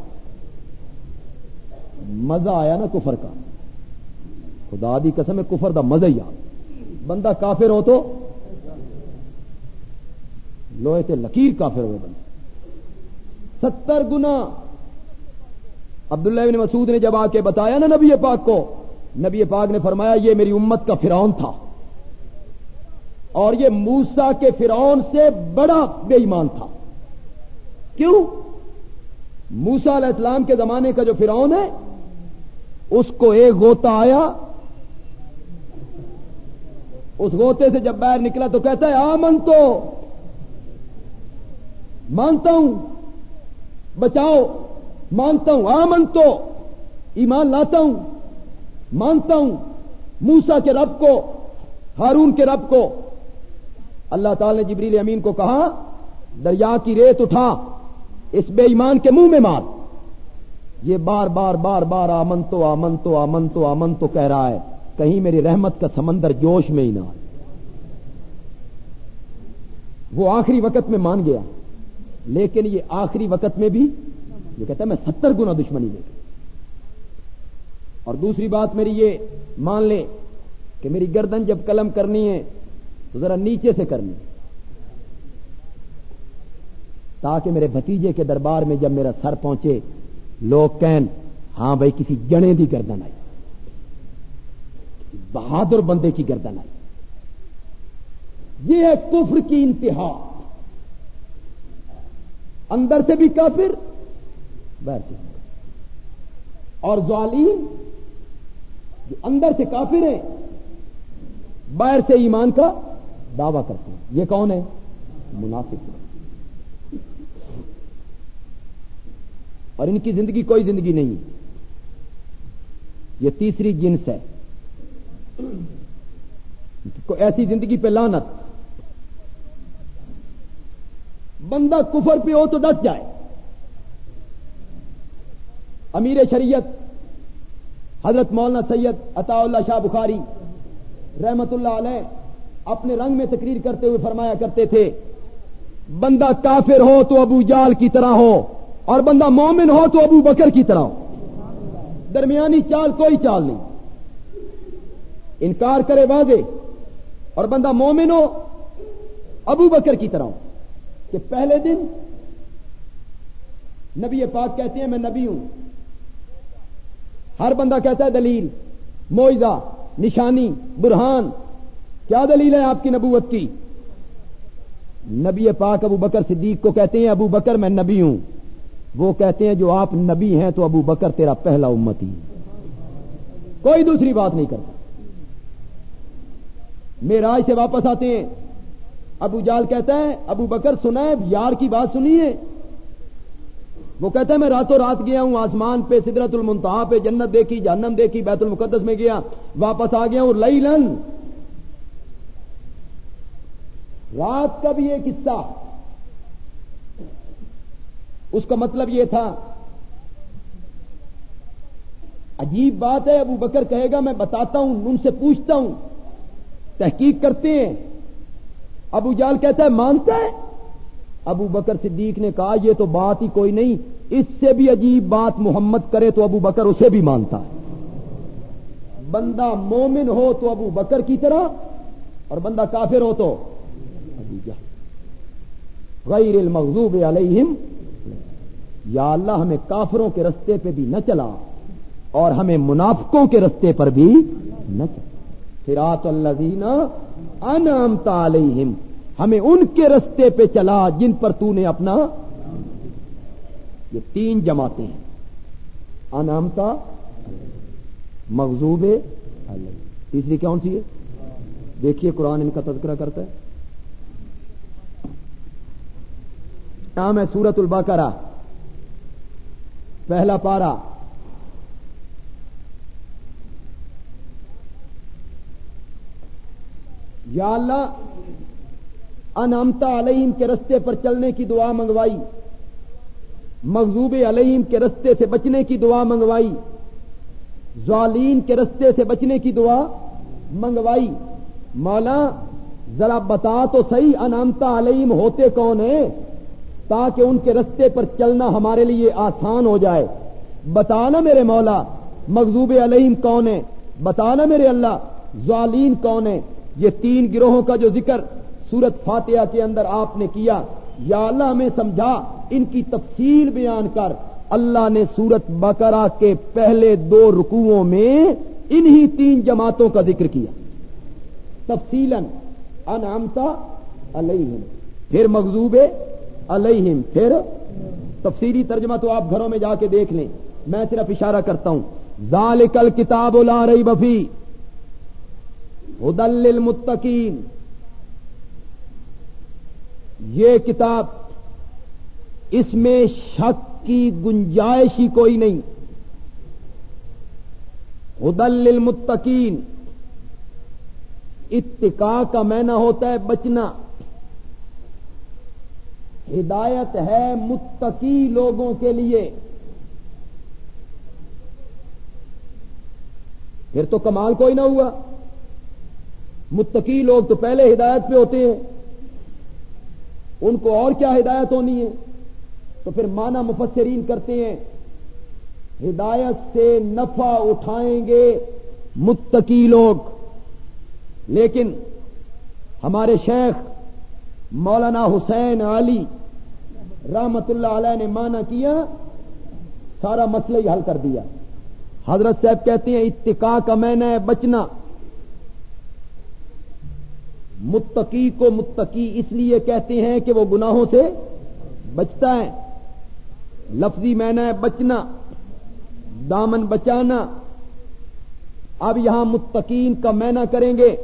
مزہ آیا نا کفر کا۔ خدا دی قسم ہے، کفر دا مزہ ہی آ۔ بندہ کافر ہو تو لوہے سے لکیر کافر ہوئے بندے۔ ستر گنا عبداللہ بن مسعود نے جب آ کے بتایا نا نبی پاک کو، نبی پاک نے فرمایا، یہ میری امت کا فرعون تھا۔ اور یہ موسا کے فرعون سے بڑا بے ایمان تھا۔ کیوں؟ موسا علیہ السلام کے زمانے کا جو فرعون ہے، اس کو ایک غوطہ آیا۔ اس غوطے سے جب باہر نکلا تو کہتا ہے آمن تو۔ مانتا ہوں۔ بچاؤ۔ مانتا ہوں۔ آمن تو۔ ایمان لاتا ہوں۔ مانتا ہوں۔ موسا کے رب کو، ہارون کے رب کو۔ اللہ تعالی نے جبریل امین کو کہا، دریا کی ریت اٹھا، اس بے ایمان کے منہ میں مار۔ یہ بار بار بار بار آمن تو آمن تو آمن تو آمن تو کہہ رہا ہے، کہیں میری رحمت کا سمندر جوش میں ہی نہ آئے۔ وہ آخری وقت میں مان گیا، لیکن یہ آخری وقت میں بھی، یہ کہتا ہے میں ستر گنا دشمنی لے کے اور دوسری بات میری یہ، مان لے کہ میری گردن جب قلم کرنی ہے تو ذرا نیچے سے کرنی تاکہ میرے بھتیجے کے دربار میں جب میرا سر پہنچے، لوگ کہن ہاں بھائی، کسی جنے کی گردن آئی۔ بہادر بندے کی گردن آئی۔ یہ ہے کفر کی انتہا۔ اندر سے بھی کافر، باہر سے اور ظالم جو اندر سے کافر ہیں، باہر سے ایمان کا دعوی کرتے ہیں۔ یہ کون ہے؟ منافق۔ اور ان کی زندگی کوئی زندگی نہیں۔ یہ تیسری جنس ہے۔ ایسی زندگی پہ لانت بندہ کفر پہ ہو تو ڈس جائے۔ امیر شریعت، حضرت مولانا سید عطا اللہ شاہ بخاری رحمت اللہ علیہ اپنے رنگ میں تقریر کرتے ہوئے فرمایا کرتے تھے، بندہ کافر ہو تو ابو جال کی طرح ہو، اور بندہ مومن ہو تو ابو بکر کی طرح ہو۔ درمیانی چال کوئی چال نہیں۔ انکار کرے واضح، اور بندہ مومن ہو ابو بکر کی طرح ہو۔ کہ پہلے دن نبی پاک کہتے ہیں، میں نبی ہوں۔ ہر بندہ کہتا ہے دلیل موئزہ نشانی، برہان کیا دلیل ہے آپ کی نبوت کی؟ نبی پاک ابو بکر صدیق کو کہتے ہیں، ابو بکر میں نبی ہوں۔ وہ کہتے ہیں، جو آپ نبی ہیں تو ابو بکر تیرا پہلا امتی۔ کوئی دوسری بات نہیں کرتا۔ میرا سے واپس آتے ہیں۔ ابو جال کہتا ہے، ابو بکر سنا ہے یار کی بات سنیے وہ کہتا ہے، میں راتوں رات گیا ہوں، آسمان پہ، سدرت المنتہا پہ، جنت دیکھی، جہنم دیکھی، بیت المقدس میں گیا، واپس آ گیا ہوں لئی لن رات کا بھی ایک قصہ اس کا مطلب یہ تھا، عجیب بات ہے، ابو بکر کہے گا، میں بتاتا ہوں، ان سے پوچھتا ہوں۔ تحقیق کرتے ہیں۔ ابو جال کہتا ہے، مانتا ہے؟ ابو بکر صدیق نے کہا، یہ تو بات ہی کوئی نہیں، اس سے بھی عجیب بات محمد کرے تو ابو بکر اسے بھی مانتا ہے۔ بندہ مومن ہو تو ابو بکر کی طرح، اور بندہ کافر ہو تو ابو جال غیر المغضوب علیہم، یا اللہ ہمیں کافروں کے رستے پہ بھی نہ چلا اور ہمیں منافقوں کے رستے پر بھی نہ چلا۔ سراط اللہ انعمتا علیہم، ہمیں ان کے رستے پہ چلا جن پر تو نے اپنا یہ تین جماعتیں ہیں۔ انعمتا مغزوب تیسری کون سی ہے؟ دیکھیے قرآن ان کا تذکرہ کرتا ہے۔ نام ہے سورت البقرہ. پہلا پارا یا اللہ انمتا علیہم کے رستے پر چلنے کی دعا منگوائی. مغزوب علیہم کے رستے سے بچنے کی دعا منگوائی. ظالین کے رستے سے بچنے کی دعا منگوائی. مولا، ذرا بتا تو صحیح انامتا علیہم ہوتے کون ہیں؟ تاکہ ان کے رستے پر چلنا ہمارے لیے آسان ہو جائے۔ بتانا میرے مولا مغزوب علیہم کون ہے بتانا میرے اللہ، ظالین کون ہے یہ تین گروہوں کا جو ذکر سورت فاتحہ کے اندر آپ نے کیا، یا اللہ ہمیں سمجھا، ان کی تفصیل بیان کر۔ اللہ نے سورت بقرہ کے پہلے دو رکوعوں میں انہی تین جماعتوں کا ذکر کیا۔ تفصیل انعامتا علیہم۔ پھر مغزوب علیہم، پھر تفصیلی ترجمہ تو آپ گھروں میں جا کے دیکھ لیں۔ میں صرف اشارہ کرتا ہوں۔ ذالکل کتاب لا رہی بفی ہدل المتقین یہ کتاب اس میں شک کی گنجائش ہی کوئی نہیں۔ ہدل المتقین اتقاء کا مینا ہوتا ہے بچنا۔ ہدایت ہے متقی لوگوں کے لیے۔ پھر تو کمال کوئی نہ ہوا۔ متقی لوگ تو پہلے ہدایت پہ ہوتے ہیں۔ ان کو اور کیا ہدایت ہونی ہے؟ تو پھر مانا مفسرین کرتے ہیں۔ ہدایت سے نفع اٹھائیں گے متقی لوگ۔ لیکن ہمارے شیخ مولانا حسین علی رحمت اللہ علیہ نے مانا کیا، سارا مسئلہ ہی حل کر دیا۔ حضرت صاحب کہتے ہیں اتقاء کا میں نے بچنا۔ متقی کو متقی اس لیے کہتے ہیں کہ وہ گناہوں سے بچتا ہے۔ لفظی میں نے بچنا، دامن بچانا۔ اب یہاں متقین کا مینا کریں گے،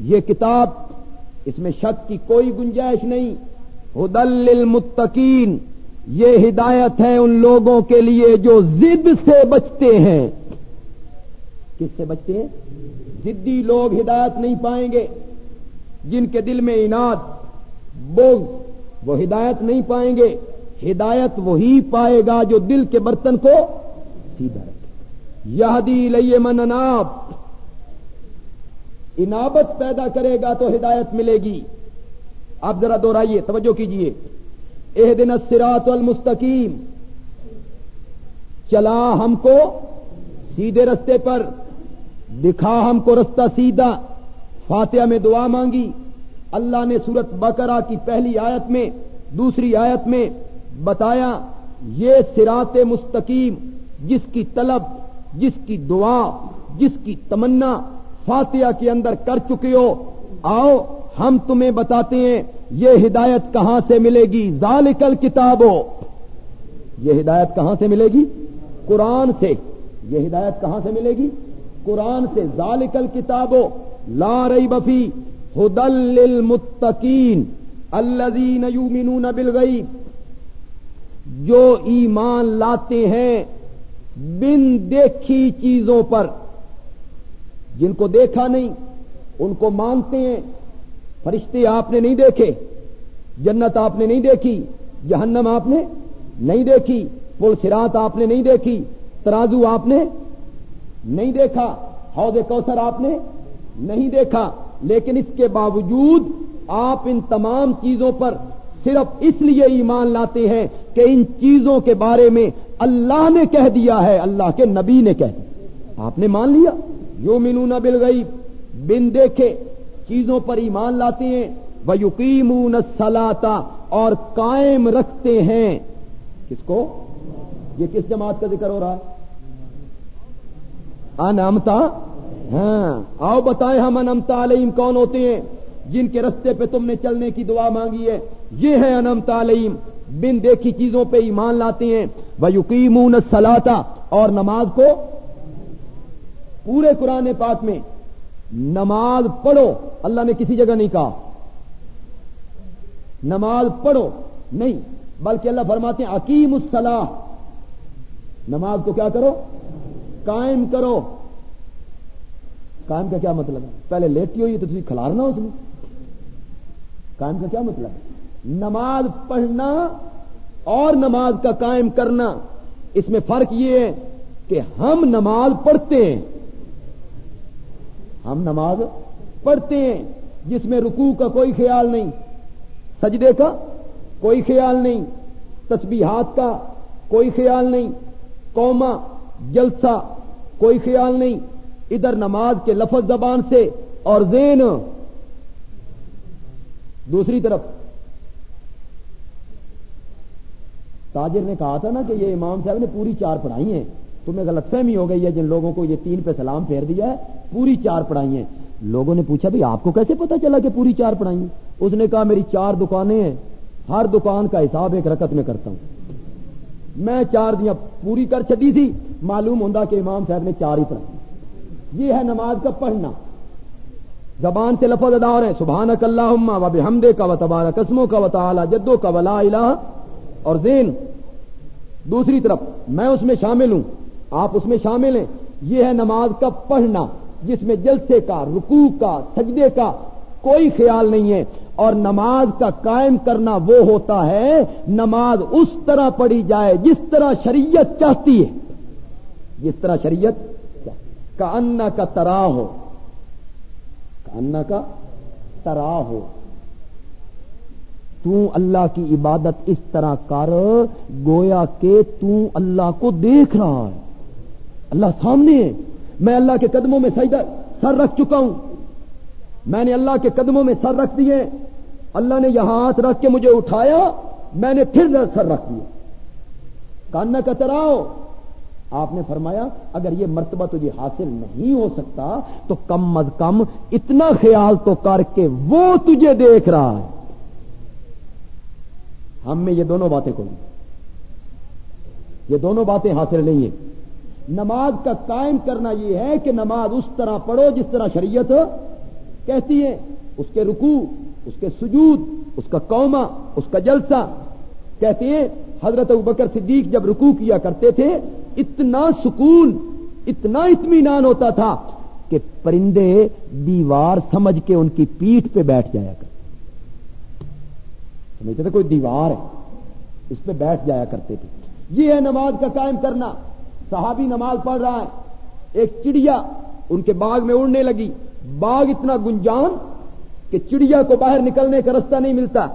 یہ کتاب اس میں شک کی کوئی گنجائش نہیں۔ ہدل المتقین یہ ہدایت ہے ان لوگوں کے لیے جو زد سے بچتے ہیں۔ کس سے بچتے ہیں؟ زدی لوگ ہدایت نہیں پائیں گے۔ جن کے دل میں انعد بوگ وہ ہدایت نہیں پائیں گے۔ ہدایت وہی پائے گا جو دل کے برتن کو سیدھا رکھے۔ یادی لیے مناب انابت پیدا کرے گا تو ہدایت ملے گی۔ آپ ذرا دوہرائیے توجہ کیجیے اح دن سراط المستقیم۔ چلا ہم کو سیدھے رستے پر، دکھا ہم کو رستہ سیدھا۔ فاتحہ میں دعا مانگی۔ اللہ نے سورت بقرہ کی پہلی آیت میں، دوسری آیت میں بتایا، یہ سرات مستقیم، جس کی طلب، جس کی دعا، جس کی تمنا فاتحہ کے اندر کر چکے ہو۔ آؤ ہم تمہیں بتاتے ہیں، یہ ہدایت کہاں سے ملے گی؟ ذالکل کتابوں یہ ہدایت کہاں سے ملے گی؟ قرآن سے۔ یہ ہدایت کہاں سے ملے گی؟ قرآن سے۔ ذالکل کتابوں لا رئی بفی ہدل للمتقین۔ الذین یؤمنون بالغیب۔ جو ایمان لاتے ہیں بن دیکھی چیزوں پر۔ جن کو دیکھا نہیں، ان کو مانتے ہیں۔ فرشتے آپ نے نہیں دیکھے، جنت آپ نے نہیں دیکھی، جہنم آپ نے نہیں دیکھی پل سرات آپ نے نہیں دیکھی، ترازو آپ نے نہیں دیکھا، حوض کوثر آپ نے نہیں دیکھا۔ لیکن اس کے باوجود آپ ان تمام چیزوں پر صرف اس لیے ایمان لاتے ہیں کہ ان چیزوں کے بارے میں اللہ نے کہہ دیا ہے، اللہ کے نبی نے کہہ دیا۔ آپ نے مان لیا؟ یو مینونا بل گئی بن دیکھے۔ چیزوں پر ایمان لاتے ہیں وہ یقین سلاتا اور قائم رکھتے ہیں۔ کس کو؟ یہ کس جماعت کا ذکر ہو رہا ہے؟ انمتا ہاں۔ آؤ بتائیں ہم انمتا علیم کون ہوتے ہیں؟ جن کے رستے پہ تم نے چلنے کی دعا مانگی ہے۔ یہ ہے انم تعلیم بن دیکھی چیزوں پہ ایمان لاتے ہیں۔ وہ یقین سلاتا اور نماز کو پورے قرآن پاک میں نماز پڑھو۔ اللہ نے کسی جگہ نہیں کہا۔ نماز پڑھو۔ نہیں، بلکہ اللہ فرماتے ہیں عقیم الصلاح نماز کو کیا کرو؟ قائم کرو۔ قائم کا کیا مطلب ہے؟ پہلے لیٹی ہوئی تو تھی کھلارنا اس میں۔ قائم کا کیا مطلب ہے؟ نماز پڑھنا اور نماز کا قائم کرنا۔ اس میں فرق یہ ہے کہ ہم نماز پڑھتے ہیں۔ ہم نماز پڑھتے ہیں، جس میں رکوع کا کوئی خیال نہیں، سجدے کا کوئی خیال نہیں، تسبیحات کا کوئی خیال نہیں قوما جلسہ کوئی خیال نہیں، ادھر نماز کے لفظ زبان سے اور زین دوسری طرف، تاجر نے کہا تھا نا کہ یہ امام صاحب نے پوری چار پڑھائی ہیں۔ تمہیں غلط فہمی ہو گئی ہے جن لوگوں کو یہ تین پہ سلام پھیر دیا ہے، پوری چار پڑھائی ہیں۔ لوگوں نے پوچھا بھائی آپ کو کیسے پتا چلا کہ پوری چار پڑھائی ہیں؟ اس نے کہا، میری چار دکانیں ہیں، ہر دکان کا حساب ایک رکت میں کرتا ہوں۔ میں چار دیا پوری کر چکی تھی، معلوم ہوں کہ امام صاحب نے چار ہی پڑھائی۔ یہ ہے نماز کا پڑھنا۔ زبان سے لفظ ادا رہے سبحان اللہ و بحمدے کا و تبارہ قسموں کا و تعالی جدو کا ولا الہ۔ اور زین، دوسری طرف، میں اس میں شامل ہوں۔ آپ اس میں شامل ہیں۔ یہ ہے نماز کا پڑھنا، جس میں جلسے کا، رکوع کا، سجدے کا کوئی خیال نہیں ہے۔ اور نماز کا قائم کرنا وہ ہوتا ہے، نماز اس طرح پڑھی جائے جس طرح شریعت چاہتی ہے۔ جس طرح شریعت کا انا کا ترا ہو انا کا ترا ہو تو اللہ کی عبادت اس طرح کر، گویا کہ تو اللہ کو دیکھ رہا ہے۔ اللہ سامنے ہے۔ میں اللہ کے قدموں میں سجدہ سر رکھ چکا ہوں۔ میں نے اللہ کے قدموں میں سر رکھ دیے۔ اللہ نے یہاں ہاتھ رکھ کے مجھے اٹھایا۔ میں نے پھر سر رکھ دیا کانا کتراؤ آپ نے فرمایا، اگر یہ مرتبہ تجھے حاصل نہیں ہو سکتا، تو کم از کم اتنا خیال تو کر کے وہ تجھے دیکھ رہا ہے۔ ہم میں یہ دونوں باتیں کوئی یہ دونوں باتیں حاصل نہیں ہیں۔ نماز کا قائم کرنا یہ ہے کہ نماز اس طرح پڑھو جس طرح شریعت کہتی ہے۔ اس کے رکوع، اس کے سجود، اس کا قوما اس کا جلسہ۔ کہتے ہیں، حضرت بکر صدیق جب رکوع کیا کرتے تھے، اتنا سکون، اتنا اطمینان ہوتا تھا کہ پرندے دیوار سمجھ کے ان کی پیٹھ پہ بیٹھ جایا کرتے۔ سمجھتے تھے کوئی دیوار ہے، اس پہ بیٹھ جایا کرتے تھے۔ یہ ہے نماز کا قائم کرنا۔ صحابی نماز پڑھ رہا ہے، ایک چڑیا ان کے باغ میں اڑنے لگی۔ باغ اتنا گنجان کہ چڑیا کو باہر نکلنے کا رستہ نہیں ملتا۔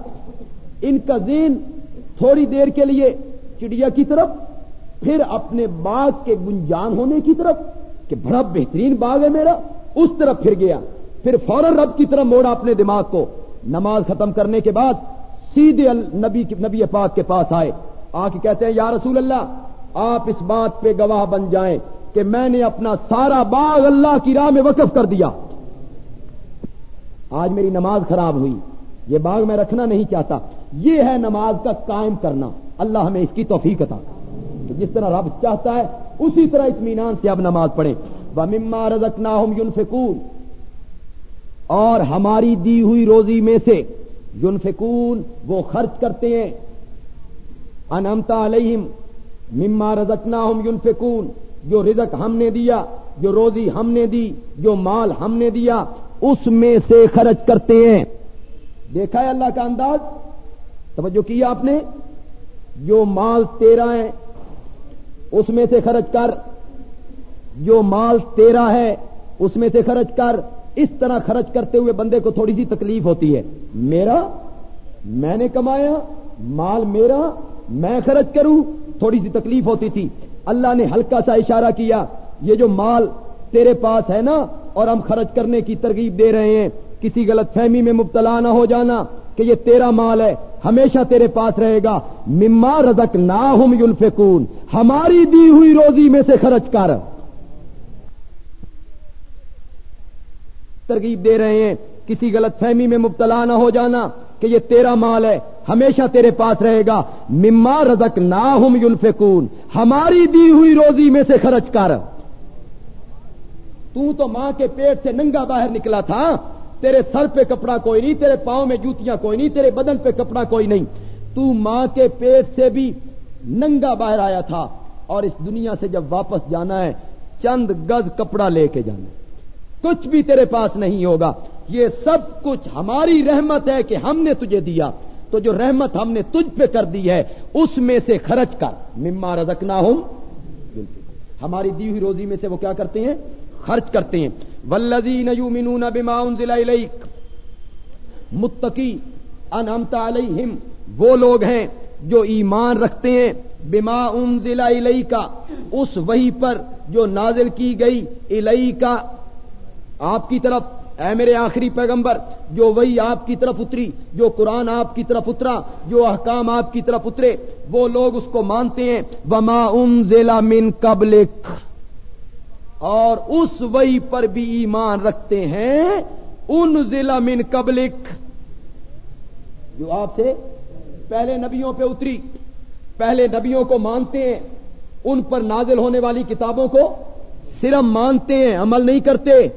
ان کا ذہن تھوڑی دیر کے لیے چڑیا کی طرف، پھر اپنے باغ کے گنجان ہونے کی طرف کہ بڑا بہترین باغ ہے میرا، اس طرف پھر گیا۔ پھر فوراً رب کی طرف موڑا اپنے دماغ کو۔ نماز ختم کرنے کے بعد سیدھے نبی نبی پاک کے پاس آئے۔ آ کے کہتے ہیں، یا رسول اللہ آپ اس بات پہ گواہ بن جائیں کہ میں نے اپنا سارا باغ اللہ کی راہ میں وقف کر دیا۔ آج میری نماز خراب ہوئی۔ یہ باغ میں رکھنا نہیں چاہتا۔ یہ ہے نماز کا قائم کرنا۔ اللہ ہمیں اس کی توفیق عطا جس طرح رب چاہتا ہے، اسی طرح اطمینان سے اب نماز پڑھیں۔ وہ مما رزک نہ اور ہماری دی ہوئی روزی میں سے یونفکون وہ خرچ کرتے ہیں۔ انمتا علیہم مما رزکنا ہم یونفکون جو رزق ہم نے دیا، جو روزی ہم نے دی، جو مال ہم نے دیا، اس میں سے خرچ کرتے ہیں۔ دیکھا ہے اللہ کا انداز؟ توجہ کیا آپ نے؟ جو مال تیرا ہے، اس میں سے خرچ کر۔ جو مال تیرا ہے، اس میں سے خرچ کر۔ اس طرح خرچ کرتے ہوئے بندے کو تھوڑی سی تکلیف ہوتی ہے۔ میرا؟ میں نے کمایا، مال میرا، میں خرچ کروں۔ تھوڑی سی تکلیف ہوتی تھی۔ اللہ نے ہلکا سا اشارہ کیا، یہ جو مال تیرے پاس ہے نا، اور ہم خرچ کرنے کی ترغیب دے رہے ہیں، کسی غلط فہمی میں مبتلا نہ ہو جانا کہ یہ تیرا مال ہے، ہمیشہ تیرے پاس رہے گا۔ مما رزق نہ ہم یلفکون ہماری دی ہوئی روزی میں سے خرچ کر۔ ترغیب دے رہے ہیں، کسی غلط فہمی میں مبتلا نہ ہو جانا کہ یہ تیرا مال ہے۔ ہمیشہ تیرے پاس رہے گا۔ مما رزق نہ ہم یلفکون ہماری دی ہوئی روزی میں سے خرچ کر۔ تو تو ماں کے پیٹ سے ننگا باہر نکلا تھا۔ تیرے سر پہ کپڑا کوئی نہیں، تیرے پاؤں میں جوتیاں کوئی نہیں، تیرے بدن پہ کپڑا کوئی نہیں۔ تو ماں کے پیٹ سے بھی ننگا باہر آیا تھا۔ اور اس دنیا سے جب واپس جانا ہے، چند گز کپڑا لے کے جانا کچھ بھی تیرے پاس نہیں ہوگا۔ یہ سب کچھ ہماری رحمت ہے کہ ہم نے تجھے دیا۔ تو جو رحمت ہم نے تجھ پہ کر دی ہے، اس میں سے خرچ کر۔ مما رزکنا ہوں ہماری دی ہوئی روزی میں سے وہ کیا کرتے ہیں؟ خرچ کرتے ہیں۔ ولزین یومنون بما انزل الیک متقی انعمت علیہم وہ لوگ ہیں جو ایمان رکھتے ہیں۔ بما انزل الیکا اس وہی پر جو نازل کی گئی۔ الیکا آپ کی طرف اے میرے آخری پیغمبر، جو وہی آپ کی طرف اتری، جو قرآن آپ کی طرف اترا، جو احکام آپ کی طرف اترے، وہ لوگ اس کو مانتے ہیں، وما انزل من قبلک اور اس وہی پر بھی ایمان رکھتے ہیں ان ضلع من قبلک جو آپ سے پہلے نبیوں پہ اتری، پہلے نبیوں کو مانتے ہیں، ان پر نازل ہونے والی کتابوں کو صرف مانتے ہیں، عمل نہیں کرتے۔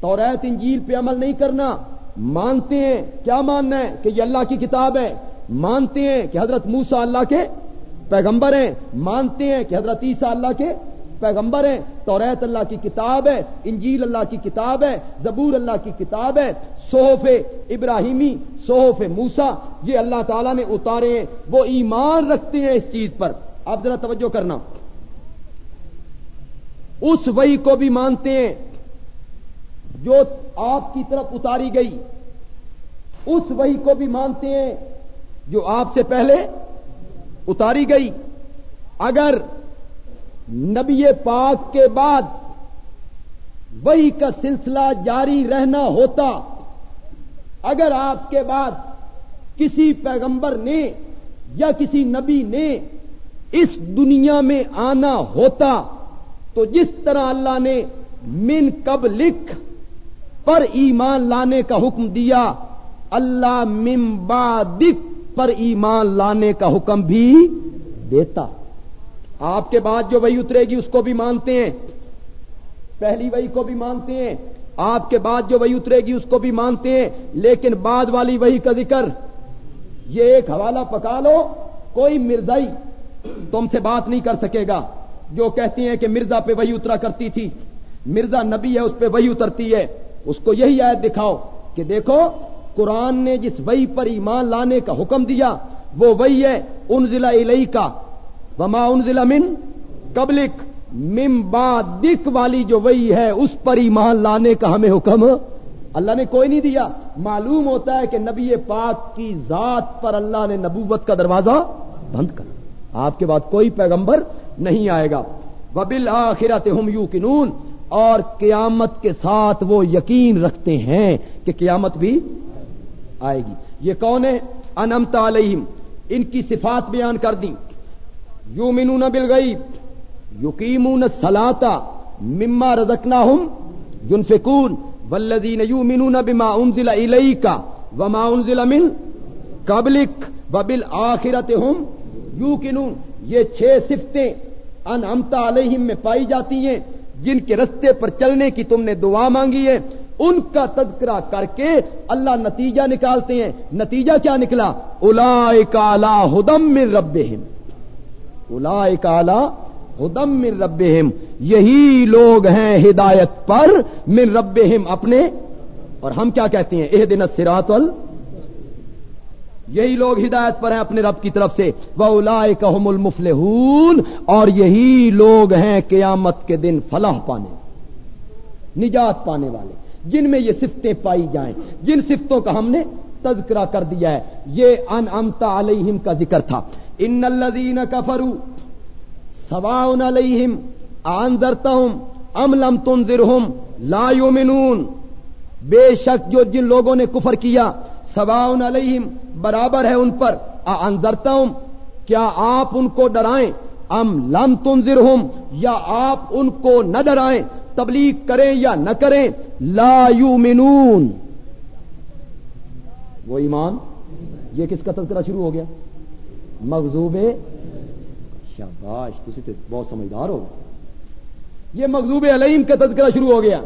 تو انجیل پہ عمل نہیں کرنا. مانتے ہیں، کیا ماننا ہے؟ کہ یہ اللہ کی کتاب ہے. مانتے ہیں کہ حضرت موسا اللہ کے پیغمبر ہیں. مانتے ہیں کہ حضرت عیسیٰ اللہ کے پیغمبر ہیں. توریت اللہ کی کتاب ہے، انجیل اللہ کی کتاب ہے، زبور اللہ کی کتاب ہے، صحف ابراہیمی، صحف موسا یہ اللہ تعالیٰ نے اتارے ہیں. وہ ایمان رکھتے ہیں اس چیز پر. آپ ذرا توجہ کرنا. اس وہی کو بھی مانتے ہیں. جو آپ کی طرف اتاری گئی، اس وہی کو بھی مانتے ہیں جو آپ سے پہلے اتاری گئی۔ اگر نبی پاک کے بعد وہی کا سلسلہ جاری رہنا ہوتا، اگر آپ کے بعد کسی پیغمبر نے یا کسی نبی نے اس دنیا میں آنا ہوتا، تو جس طرح اللہ نے من کب لکھ پر ایمان لانے کا حکم دیا، اللہ ممبادک پر ایمان لانے کا حکم بھی دیتا۔ آپ کے بعد جو وہی اترے گی، اس کو بھی مانتے ہیں۔ پہلی وہی کو بھی مانتے ہیں۔ آپ کے بعد جو وہی اترے گی، اس کو بھی مانتے ہیں۔ لیکن بعد والی وہی کا ذکر، یہ ایک حوالہ پکا لو، کوئی مرزائی تم سے بات نہیں کر سکے گا۔ جو کہتی ہیں کہ مرزا پہ وہی اترا کرتی تھی، مرزا نبی ہے، اس پہ وہی اترتی ہے۔ اس کو یہی آیت دکھاؤ کہ دیکھو، قرآن نے جس وہی پر ایمان لانے کا حکم دیا، وہ وہی ہے ان ضلع کا وما ان ضلع من قبلک۔ دک والی جو وہی ہے، اس پر ایمان لانے کا ہمیں حکم اللہ نے کوئی نہیں دیا۔ معلوم ہوتا ہے کہ نبی پاک کی ذات پر اللہ نے نبوت کا دروازہ بند کر آپ کے بعد کوئی پیغمبر نہیں آئے گا۔ وبل آخرت ہم یو کنون اور قیامت کے ساتھ وہ یقین رکھتے ہیں کہ قیامت بھی آئے گی۔ یہ کون ہے؟ انمت علیہم۔ ان کی صفات بیان کر دی یو منون بالغیب۔ یقیمون سلاتا مما رزقنا ہوں یونفکون ولدین یو منون بما انزل الیکا وما انزل من قبلک وبل آخرت ہم یو یہ چھ صفتیں ان امتا علیہم میں پائی جاتی ہیں۔ جن کے رستے پر چلنے کی تم نے دعا مانگی ہے، ان کا تذکرہ کر کے اللہ نتیجہ نکالتے ہیں۔ نتیجہ کیا نکلا؟ الا کالا ہدم من رب الا کالا ہدم من رب یہی لوگ ہیں ہدایت پر من رب اپنے۔ اور ہم کیا کہتے ہیں؟ اح دن سرات یہی لوگ ہدایت پر ہیں اپنے رب کی طرف سے۔ وہ الا کام المفل اور یہی لوگ ہیں قیامت کے دن فلاح پانے نجات پانے والے۔ جن میں یہ صفتیں پائی جائیں، جن صفتوں کا ہم نے تذکرہ کر دیا ہے۔ یہ ان امتا علیہم کا ذکر تھا۔ ان الذین کفروا سواء علیہم انذرتہم ام لم تنذرہم لا یؤمنون بے شک جو جن لوگوں نے کفر کیا سواء علیہم، برابر ہے ان پر انذرتہم کیا آپ ان کو ڈرائیں؟ ام لم تنذرہم، یا آپ ان کو نہ ڈرائیں؟ تبلیغ کریں یا نہ کریں؟ لا یؤمنون۔ وہ ایمان؟ یہ کس کا تذکرہ شروع ہو گیا؟ مغزوب شاباش تھی تو بہت سمجھدار ہو۔ یہ مغزوب علیم کا تذکرہ شروع ہو گیا۔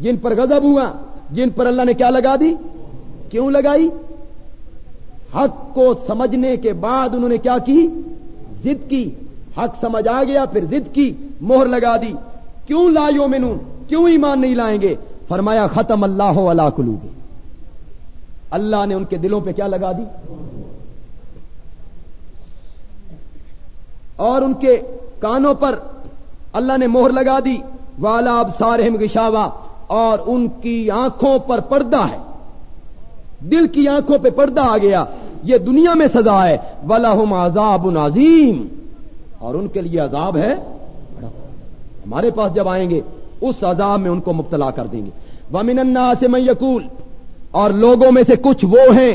جن پر غضب ہوا، جن پر اللہ نے کیا لگا دی؟ کیوں لگائی؟ حق کو سمجھنے کے بعد انہوں نے کیا کی؟ ضد کی۔ حق سمجھ آ گیا، پھر ضد کی، مہر لگا دی۔ کیوں لایو مینو کیوں ایمان نہیں لائیں گے؟ فرمایا، ختم اللہ اللہ کلو اللہ نے ان کے دلوں پہ کیا لگا دی؟ اور ان کے کانوں پر اللہ نے مہر لگا دی۔ والا اب سارے گشاوا اور ان کی آنکھوں پر پردہ ہے۔ دل کی آنکھوں پہ پردہ آ گیا، یہ دنیا میں سزا ہے۔ ولاحم عذاب عظیم اور ان کے لیے عذاب ہے۔ ہمارے پاس جب آئیں گے، اس عذاب میں ان کو مبتلا کر دیں گے۔ ومن انا سے میں یقول اور لوگوں میں سے کچھ وہ ہیں،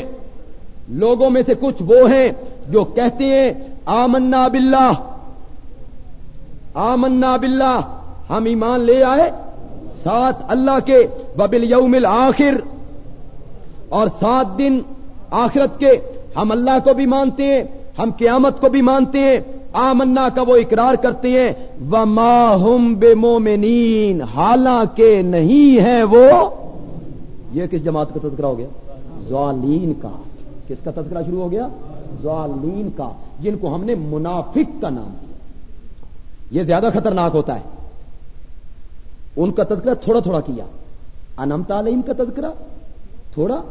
لوگوں میں سے کچھ وہ ہیں جو کہتے ہیں، آمنا باللہ۔ آمنا باللہ۔ ہم ایمان لے آئے ساتھ اللہ کے۔ ببل یوم آخر اور سات دن آخرت کے ہم اللہ کو بھی مانتے ہیں، ہم قیامت کو بھی مانتے ہیں، آمنا کا وہ اقرار کرتے ہیں۔ وہ ماہم بے مومنین حالانکہ نہیں ہے وہ۔ یہ کس جماعت کا تذکرہ ہو گیا؟ زوالین کا۔ کس کا تذکرہ شروع ہو گیا؟ زوالین کا، جن کو ہم نے منافق کا نام دیا۔ یہ زیادہ خطرناک ہوتا ہے۔ ان کا تذکرہ تھوڑا تھوڑا کیا۔ انمت علیم کا تذکرہ تھوڑا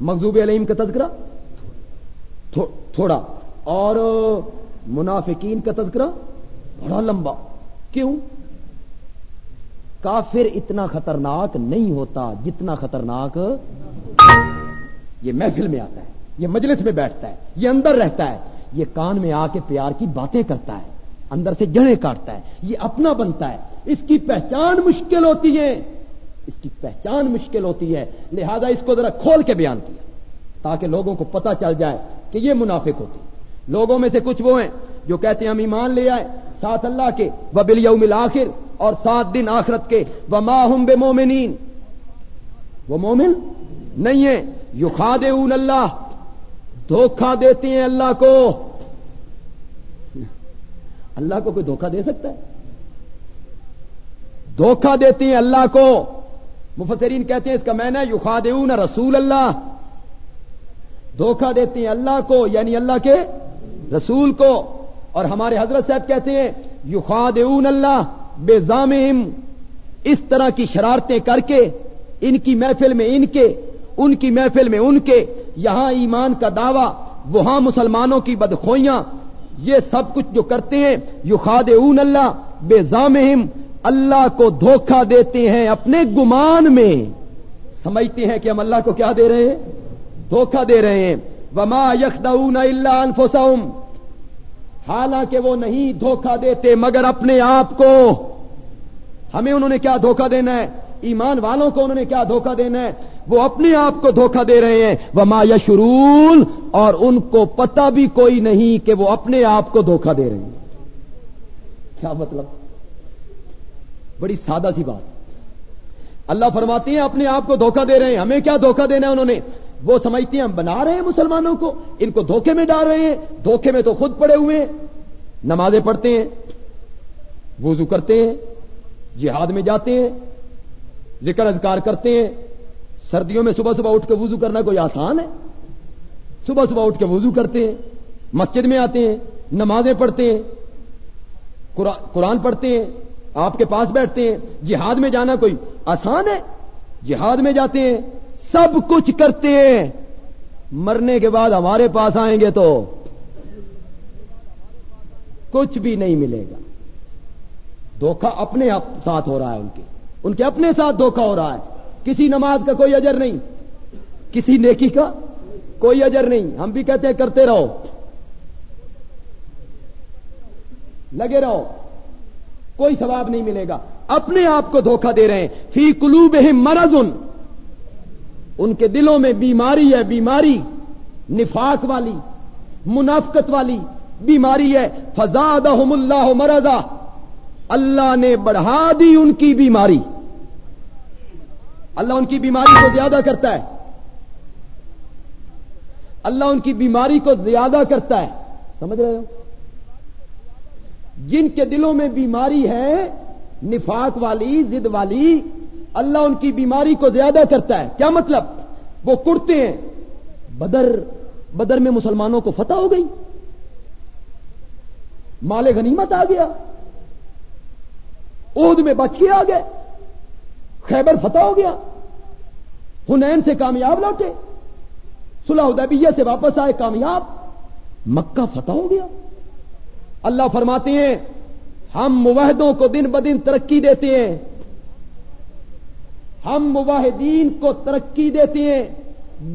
مغزوب علیم کا تذکرہ؟ تھوڑا. اور منافقین کا تذکرہ؟ بڑا لمبا. کیوں؟ کافر اتنا خطرناک نہیں ہوتا جتنا خطرناک یہ محفل میں آتا ہے، یہ مجلس میں بیٹھتا ہے، یہ اندر رہتا ہے، یہ کان میں آ کے پیار کی باتیں کرتا ہے، اندر سے جڑیں کاٹتا ہے، یہ اپنا بنتا ہے، اس کی پہچان مشکل ہوتی ہے۔ اس کی پہچان مشکل ہوتی ہے، لہذا اس کو ذرا کھول کے بیان کیا، تاکہ لوگوں کو پتا چل جائے کہ یہ منافق ہوتی لوگوں میں سے کچھ وہ ہیں جو کہتے ہیں ہم ایمان لے آئے، ساتھ اللہ کے و بل یوم آخر اور سات دن آخرت کے وہ ماہم بے مومنین وہ مومن نہیں ہے یو خاد اللہ دھوکھا دیتے ہیں اللہ کو۔ اللہ کو کوئی دھوکھا دے سکتا ہے؟ دھوکھا دیتے ہیں اللہ کو۔ مفسرین کہتے ہیں اس کا میں نے یو رسول اللہ۔ دھوکھا دیتے ہیں اللہ کو یعنی اللہ کے رسول کو۔ اور ہمارے حضرت صاحب کہتے ہیں یو خاد اللہ بے زام اس طرح کی شرارتیں کر کے، ان کی محفل میں ان کے، ان کی محفل میں ان کے۔ یہاں ایمان کا دعویٰ، وہاں مسلمانوں کی بدخوئیاں یہ سب کچھ جو کرتے ہیں یو خاد اللہ بے زام اللہ کو دھوکہ دیتے ہیں اپنے گمان میں سمجھتے ہیں کہ ہم اللہ کو کیا دے رہے ہیں؟ دھوکہ دے رہے ہیں۔ وما یخ اللہ انفسهم حالانکہ وہ نہیں دھوکہ دیتے مگر اپنے آپ کو۔ ہمیں انہوں نے کیا دھوکہ دینا ہے؟ ایمان والوں کو انہوں نے کیا دھوکہ دینا ہے؟ وہ اپنے آپ کو دھوکہ دے رہے ہیں۔ وہ ما یشرون اور ان کو پتہ بھی کوئی نہیں کہ وہ اپنے آپ کو دھوکہ دے رہے ہیں۔ کیا مطلب؟ بڑی سادہ سی بات. اللہ فرماتے ہیں، اپنے آپ کو دھوکہ دے رہے ہیں۔ ہمیں کیا دھوکہ دینا ہے انہوں نے؟ وہ سمجھتے ہیں، ہم بنا رہے ہیں مسلمانوں کو۔ ان کو دھوکے میں ڈال رہے ہیں۔ دھوکے میں تو خود پڑے ہوئے ہیں۔ نمازیں پڑھتے ہیں، وضو کرتے ہیں، جہاد میں جاتے ہیں، ذکر اذکار کرتے ہیں۔ سردیوں میں صبح صبح اٹھ کے وضو کرنا کوئی آسان ہے؟ صبح صبح اٹھ کے وضو کرتے ہیں، مسجد میں آتے ہیں، نمازیں پڑھتے ہیں قرآن پڑھتے ہیں۔ آپ کے پاس بیٹھتے ہیں، جہاد میں جانا کوئی آسان ہے؟ جہاد میں جاتے ہیں، سب کچھ کرتے ہیں۔ مرنے کے بعد ہمارے پاس آئیں گے تو کچھ بھی نہیں ملے گا۔ دھوکہ اپنے ساتھ ہو رہا ہے ان کے۔ ان کے اپنے ساتھ دھوکہ ہو رہا ہے۔ کسی نماز کا کوئی اجر نہیں۔ کسی نیکی کا کوئی اجر نہیں۔ ہم بھی کہتے ہیں، کرتے رہو۔ لگے رہو۔ کوئی ثواب نہیں ملے گا۔ اپنے آپ کو دھوکہ دے رہے ہیں۔ فی کلو مرض ان کے دلوں میں بیماری ہے، بیماری۔ نفاق والی، منافقت والی بیماری ہے۔ فزاد اللہ مرضا۔ اللہ نے بڑھا دی ان کی بیماری۔ اللہ ان کی بیماری کو زیادہ کرتا ہے۔ اللہ ان کی بیماری کو زیادہ کرتا ہے۔ سمجھ رہے ہو؟ جن کے دلوں میں بیماری ہے، نفاق والی زد والی، اللہ ان کی بیماری کو زیادہ کرتا ہے۔ کیا مطلب؟ وہ کڑتے ہیں۔ بدر بدر میں مسلمانوں کو فتح ہو گئی۔ مال غنیمت آ گیا۔ عہد میں بچ کے آ گئے۔ خیبر فتح ہو گیا۔ ہنین سے کامیاب لوٹے۔ صلح حدیبیہ سے واپس آئے کامیاب۔ مکہ فتح ہو گیا۔ اللہ فرماتے ہیں، ہم مواہدوں کو دن بدن ترقی دیتے ہیں۔ ہم مواہدین کو ترقی دیتے ہیں۔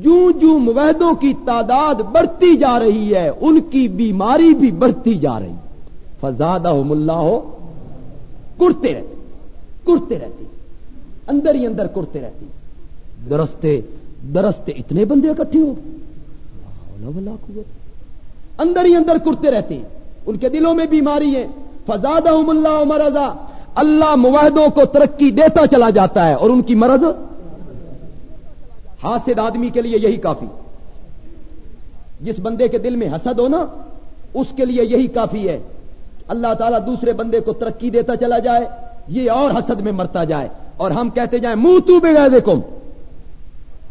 جو جو مواہدوں کی تعداد بڑھتی جا رہی ہے، ان کی بیماری بھی بڑھتی جا رہی۔ فزادہ اللہ ہو کرتے رہتے کرتے رہتے۔ اندر ہی اندر کرتے رہتے۔ درستے درستے اتنے بندے اکٹھے ہو۔ اندر ہی اندر کرتے رہتے۔ ہیں ان کے دلوں میں بیماری ہے فزادہ اللہ مرضا۔ اللہ معاہدوں کو ترقی دیتا چلا جاتا ہے اور ان کی مرض؟ حاصل آدمی کے لیے یہی کافی۔ جس بندے کے دل میں حسد ہونا اس کے لیے یہی کافی ہے۔ اللہ تعالیٰ دوسرے بندے کو ترقی دیتا چلا جائے، یہ اور حسد میں مرتا جائے۔ اور ہم کہتے جائیں منہ تو بے دیکھو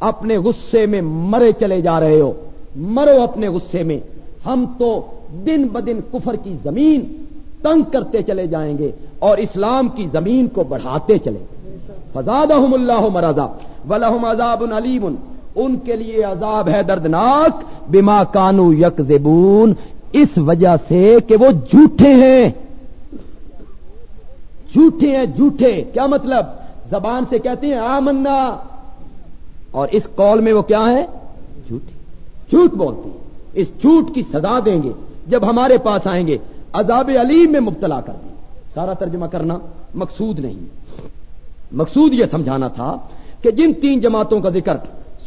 اپنے غصے میں مرے چلے جا رہے ہو۔ مرو اپنے غصے میں۔ ہم تو دن بدن کفر کی زمین تنگ کرتے چلے جائیں گے اور اسلام کی زمین کو بڑھاتے چلے فزاد اللہ مرضا ولہم عذاب علیم ان کے لیے عذاب ہے دردناک۔ بما کانو یک اس وجہ سے کہ وہ جھوٹے ہیں۔ جھوٹے ہیں، جھوٹے۔ کیا مطلب؟ زبان سے کہتے ہیں، آمنا۔ اور اس کال میں وہ کیا ہے؟ جھوٹی جھوٹ بولتی اس جھوٹ کی سزا دیں گے۔ جب ہمارے پاس آئیں گے، عذاب علیم میں مبتلا کر دیں سارا ترجمہ کرنا مقصود نہیں۔ مقصود یہ سمجھانا تھا کہ جن تین جماعتوں کا ذکر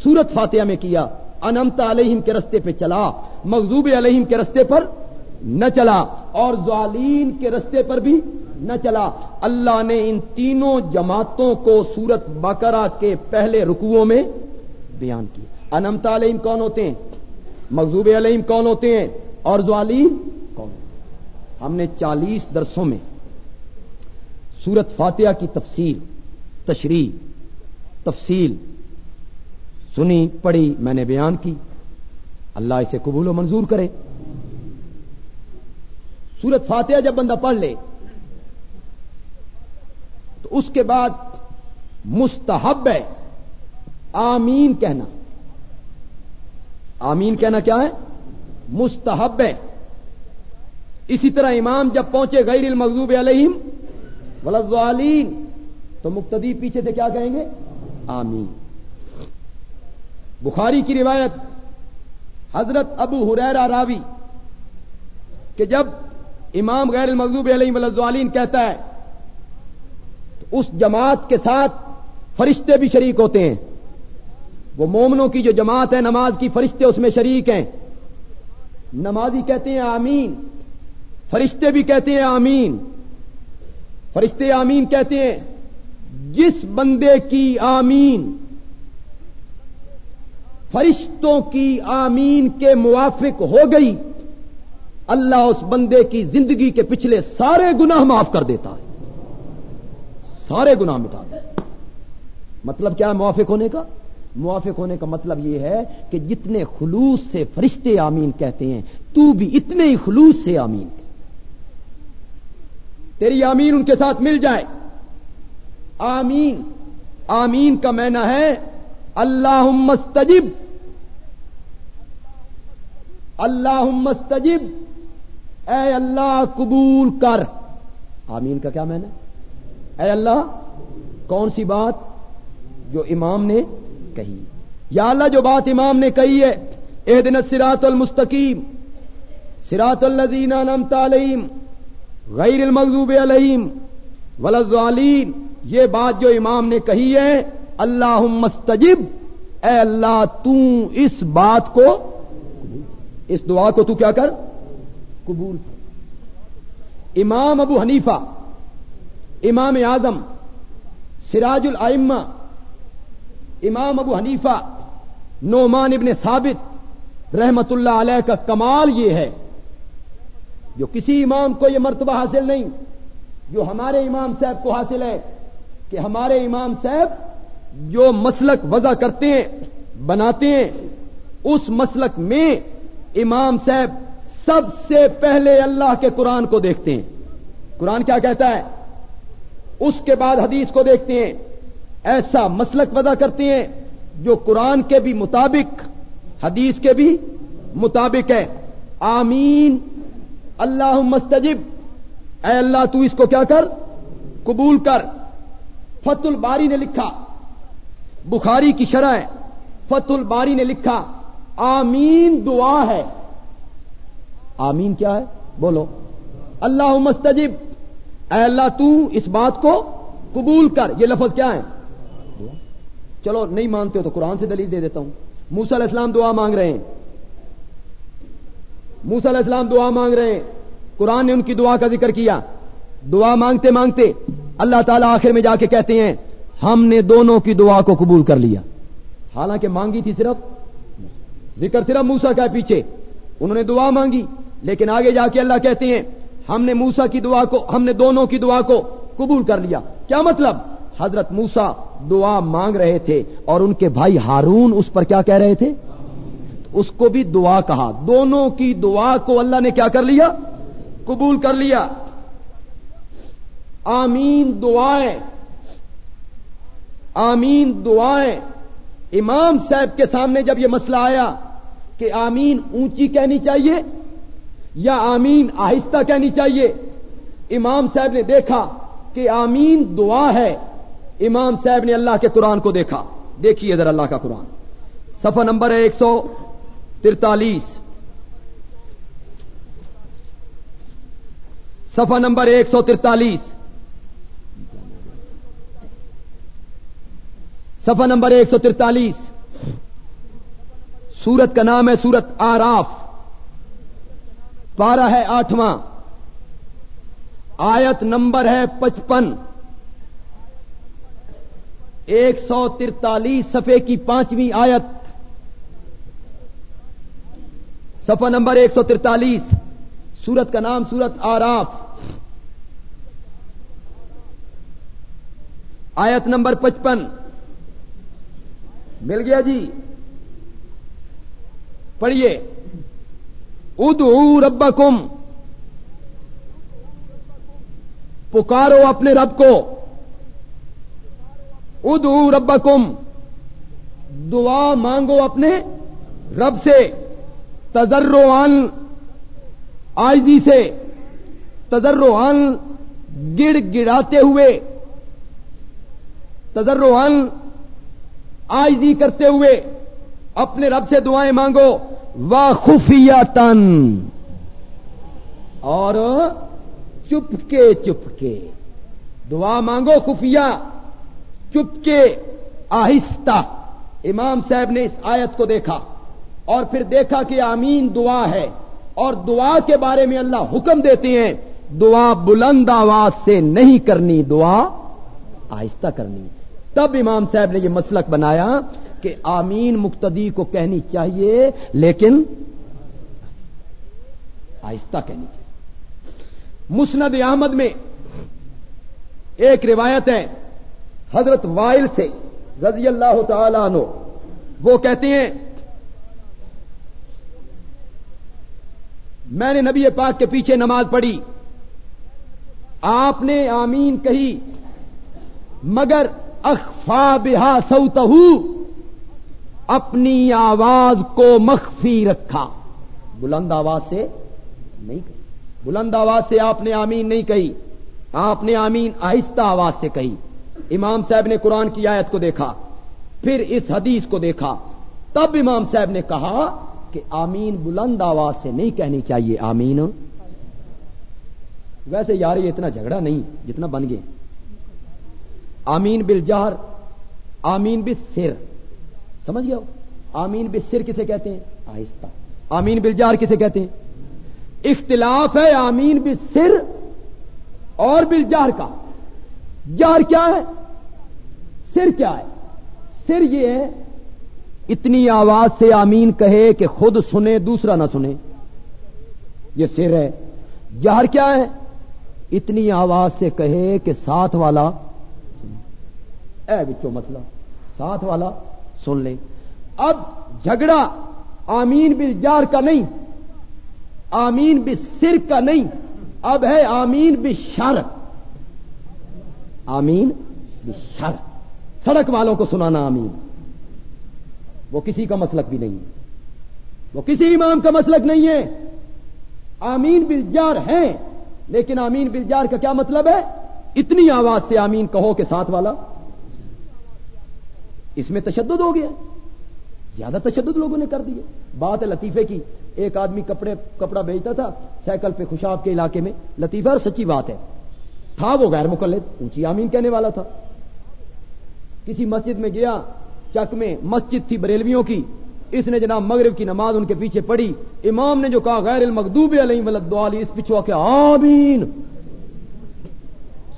سورت فاتحہ میں کیا انمتا علیہم کے رستے پہ چلا مغزوب علیہم کے رستے پر نہ چلا، اور زوالین کے رستے پر بھی نہ چلا۔ اللہ نے ان تینوں جماعتوں کو سورت بکرا کے پہلے رکوعوں میں بیان کیا۔ انمتا علیہم کون ہوتے ہیں؟ مغزوب علیہم کون ہوتے ہیں؟ اور زوالین؟ کون؟ ہم نے چالیس درسوں میں سورت فاتحہ کی تفصیل، تشریح، تفصیل سنی، پڑھی، میں نے بیان کی۔ اللہ اسے قبول و منظور کرے۔ سورت فاتحہ جب بندہ پڑھ لے، تو اس کے بعد مستحب ہے۔ آمین کہنا۔ آمین کہنا کیا ہے؟ مستحب ہے اسی طرح امام جب پہنچے غیر المغضوب علیہم ولزالین تو مقتدی پیچھے سے کیا کہیں گے؟ آمین۔ بخاری کی روایت حضرت ابو حریرا راوی کہ جب امام غیر المغضوب علیہ ولزالین کہتا ہے، تو اس جماعت کے ساتھ فرشتے بھی شریک ہوتے ہیں۔ وہ مومنوں کی جو جماعت ہے، نماز کی فرشتے اس میں شریک ہیں۔ نمازی کہتے ہیں آمین، فرشتے بھی کہتے ہیں آمین، فرشتے آمین کہتے ہیں، جس بندے کی آمین، فرشتوں کی آمین کے موافق ہو گئی، اللہ اس بندے کی زندگی کے پچھلے سارے گناہ معاف کر دیتا ہے۔ سارے گناہ مٹا دیتا مطلب کیا ہے موافق ہونے کا؟ موافق ہونے کا مطلب یہ ہے کہ جتنے خلوص سے فرشتے آمین کہتے ہیں، تو بھی اتنے ہی خلوص سے آمین۔ کہ تیری آمین ان کے ساتھ مل جائے۔ آمین۔ آمین کا مینا ہے اللہ مستجب اللہ مستجب اے اللہ قبول کر۔ آمین کا کیا مینا اے اللہ، کون سی بات جو امام نے کہی۔ یا اللہ جو بات امام نے کہی ہے اح دن سراط المستقیم سراط الزین نم تعلیم غیر المغضوب علیہم ولزالین یہ بات جو امام نے کہی ہے اللہ مستجب اے اللہ تو اس بات کو اس دعا کو تو کیا کر؟ قبول امام ابو حنیفہ، امام اعظم، سراج الائمہ امام ابو حنیفہ، نعمان ابن ثابت رحمت اللہ علیہ کا کمال یہ ہے جو کسی امام کو یہ مرتبہ حاصل نہیں، جو ہمارے امام صاحب کو حاصل ہے کہ ہمارے امام صاحب جو مسلک وضع کرتے ہیں، بناتے ہیں، اس مسلک میں امام صاحب سب سے پہلے اللہ کے قرآن کو دیکھتے ہیں۔ قرآن کیا کہتا ہے؟ اس کے بعد حدیث کو دیکھتے ہیں۔ ایسا مسلک وضع کرتے ہیں جو قرآن کے بھی مطابق، حدیث کے بھی مطابق ہے۔ آمین۔ اللہ مستجب اے اللہ، تو اس کو کیا کر؟ قبول کر۔ فت الباری نے لکھا۔ بخاری کی شرح فت الباری نے لکھا۔ آمین، دعا ہے۔ آمین کیا ہے؟ بولو۔ اللہ مستجب اے اللہ، تو اس بات کو قبول کر۔ یہ لفظ کیا ہے؟ چلو، نہیں مانتے ہو تو قرآن سے دلیل دے دیتا ہوں۔ موسا علیہ السلام دعا مانگ رہے ہیں۔ موسا علیہ السلام دعا مانگ رہے ہیں۔ قرآن نے ان کی دعا کا ذکر کیا۔ دعا مانگتے مانگتے اللہ تعالیٰ آخر میں جا کے کہتے ہیں، ہم نے دونوں کی دعا کو قبول کر لیا۔ حالانکہ مانگی تھی صرف ذکر، صرف موسا کا پیچھے۔ انہوں نے دعا مانگی، لیکن آگے جا کے اللہ کہتے ہیں، ہم نے موسا کی دعا کو، ہم نے دونوں کی دعا کو قبول کر لیا۔ کیا مطلب؟ حضرت موسا دعا مانگ رہے تھے اور ان کے بھائی ہارون اس پر کیا کہہ رہے تھے؟ اس کو بھی دعا کہا۔ دونوں کی دعا کو اللہ نے کیا کر لیا؟ قبول کر لیا۔ آمین دعائیں۔ آمین دعائیں۔ امام صاحب کے سامنے جب یہ مسئلہ آیا کہ آمین اونچی کہنی چاہیے یا آمین آہستہ کہنی چاہیے، امام صاحب نے دیکھا کہ آمین دعا ہے۔ امام صاحب نے اللہ کے قرآن کو دیکھا۔ دیکھیے ادھر اللہ کا قرآن۔ صفحہ نمبر ہے ایک سو ترتالیس۔ صفحہ نمبر ایک سو ترتالیس۔ صفحہ نمبر ایک سو ترتالیس۔ سورت کا نام ہے سورت آراف۔ پارہ ہے آٹھواں۔ آیت نمبر ہے پچپن۔ ایک سو ترتالیس صفحے کی پانچویں آیت۔ صفحہ نمبر ایک سو ترتالیس۔ سورت کا نام سورت آراف۔ آیت نمبر پچپن۔ مل گیا جی؟ پڑھیے۔ ادعو ربکم۔ پکارو اپنے رب کو۔ ادعو ربکم۔ دعا مانگو اپنے رب سے تجران آئزی سے تجران گڑ گڑاتے ہوئے تجران آئزی کرتے ہوئے اپنے رب سے دعائیں مانگو۔ وا خفیہ تن اور چپ کے چپ کے دعا مانگو خفیہ۔ چپ کے آہستہ امام صاحب نے اس آیت کو دیکھا اور پھر دیکھا کہ آمین دعا ہے اور دعا کے بارے میں اللہ حکم دیتے ہیں، دعا بلند آواز سے نہیں کرنی، دعا آہستہ کرنی۔ تب امام صاحب نے یہ مسلک بنایا کہ آمین مقتدی کو کہنی چاہیے، لیکن آہستہ کہنی چاہیے۔ مسند احمد میں ایک روایت ہے حضرت وائل سے رضی اللہ تعالی عنہ، وہ کہتے ہیں، میں نے نبی پاک کے پیچھے نماز پڑھی، آپ نے آمین کہی، مگر اخفا بہا سوتہ اپنی آواز کو مخفی رکھا۔ بلند آواز سے نہیں کہی۔ بلند آواز سے آپ نے آمین نہیں کہی، آپ نے آمین آہستہ آواز سے کہی۔ امام صاحب نے قرآن کی آیت کو دیکھا، پھر اس حدیث کو دیکھا۔ تب امام صاحب نے کہا کہ آمین بلند آواز سے نہیں کہنی چاہیے، آمین۔ ویسے یار یہ اتنا جھگڑا نہیں، جتنا بن گئے۔ آمین بل جہر آمین بل سر سمجھ گیا آمین بل سر کسے کہتے ہیں؟ آہستہ۔ آمین بل جہر کسے کہتے ہیں؟ اختلاف ہے آمین بل سر اور بل جہر کا۔ جہر کیا ہے؟ سر کیا ہے؟ سر یہ ہے، اتنی آواز سے آمین کہے کہ خود سنے، دوسرا نہ سنے۔ یہ سر ہے۔ جہر کیا ہے؟ اتنی آواز سے کہے کہ ساتھ والا، اے بچوں مسئلہ، ساتھ والا سن لے۔ اب جھگڑا آمین بل جار کا نہیں، آمین بل سر کا نہیں۔ اب ہے آمین بل شر۔ آمین؟ شر سڑک والوں کو سنانا آمین. وہ کسی کا مسلک بھی نہیں. وہ کسی امام کا مسلک نہیں ہے. آمین بلجار ہے لیکن آمین بلجار کا کیا مطلب ہے؟ اتنی آواز سے آمین کہو کہ ساتھ والا. اس میں تشدد ہو گیا. زیادہ تشدد لوگوں نے کر دیا بات ہے لطیفے کی. ایک آدمی کپڑے کپڑا بیچتا تھا، سائیکل پہ خوشاب کے علاقے میں. لطیفہ اور سچی بات ہے. تھا وہ غیر مقلد اونچی آمین کہنے والا تھا۔ کسی مسجد میں گیا، چک میں مسجد تھی بریلویوں کی۔ اس نے جناب مغرب کی نماز ان کے پیچھے پڑھی۔ امام نے جو کہا، غیر المقدوب علیہ ولد دعالی اس پیچھو کے آمین۔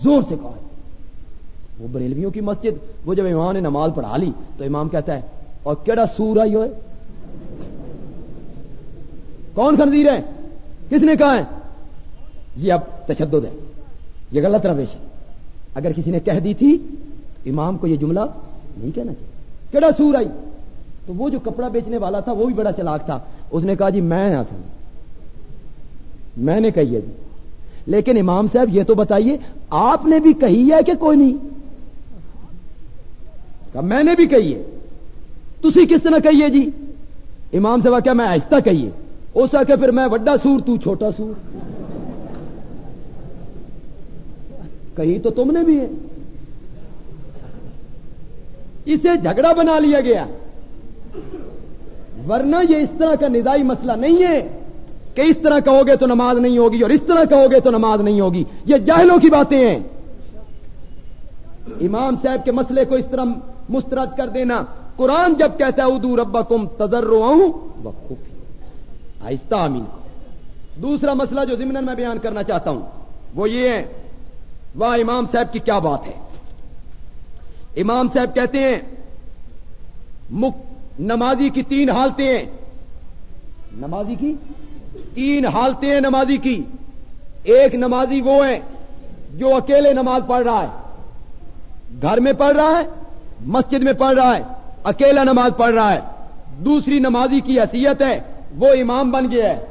زور سے کہا۔ وہ بریلویوں کی مسجد، وہ جب امام نے نماز پڑھا لی، تو امام کہتا ہے، اور کیڑا سور آئی ہوئے کون خنزیر ہے؟ کس نے کہا ہے؟ یہ اب تشدد ہے۔ یہ غلط روش ہے۔ اگر کسی نے کہہ دی تھی، امام کو یہ جملہ نہیں کہنا چاہیے۔ کیڑا سور آئی؟ تو وہ جو کپڑا بیچنے والا تھا، وہ بھی بڑا چلاک تھا۔ اس نے کہا جی میں نہ سن میں نے کہی ہے جی۔ لیکن امام صاحب، یہ تو بتائیے، آپ نے بھی کہی ہے کہ کوئی نہیں؟ کہا، میں نے بھی کہی ہے۔ تھی کس طرح کہیے جی؟ امام صاحب کیا میں آہستہ کہیے اس کے پھر میں وڈا سور، تو چھوٹا سور۔ کہی تو تم نے بھی ہے۔ اسے جھگڑا بنا لیا گیا۔ ورنہ یہ اس طرح کا نظائی مسئلہ نہیں ہے کہ اس طرح کہو گے تو نماز نہیں ہوگی اور اس طرح کہو گے تو نماز نہیں ہوگی۔ یہ جاہلوں کی باتیں ہیں۔ امام صاحب کے مسئلے کو اس طرح مسترد کر دینا۔ قرآن جب کہتا ہے، ادو ربا کم تجر آہستہ امین کو دوسرا مسئلہ جو ضمن میں بیان کرنا چاہتا ہوں، وہ یہ ہے واہ امام صاحب کی کیا بات ہے؟ امام صاحب کہتے ہیں نمازی کی تین حالتیں ہیں۔ نمازی کی؟ تین حالتیں ہیں نمازی کی۔ ایک نمازی وہ ہے جو اکیلے نماز پڑھ رہا ہے۔ گھر میں پڑھ رہا ہے، مسجد میں پڑھ رہا ہے، اکیلا نماز پڑھ رہا ہے۔ دوسری نمازی کی حیثیت ہے، وہ امام بن گیا ہے۔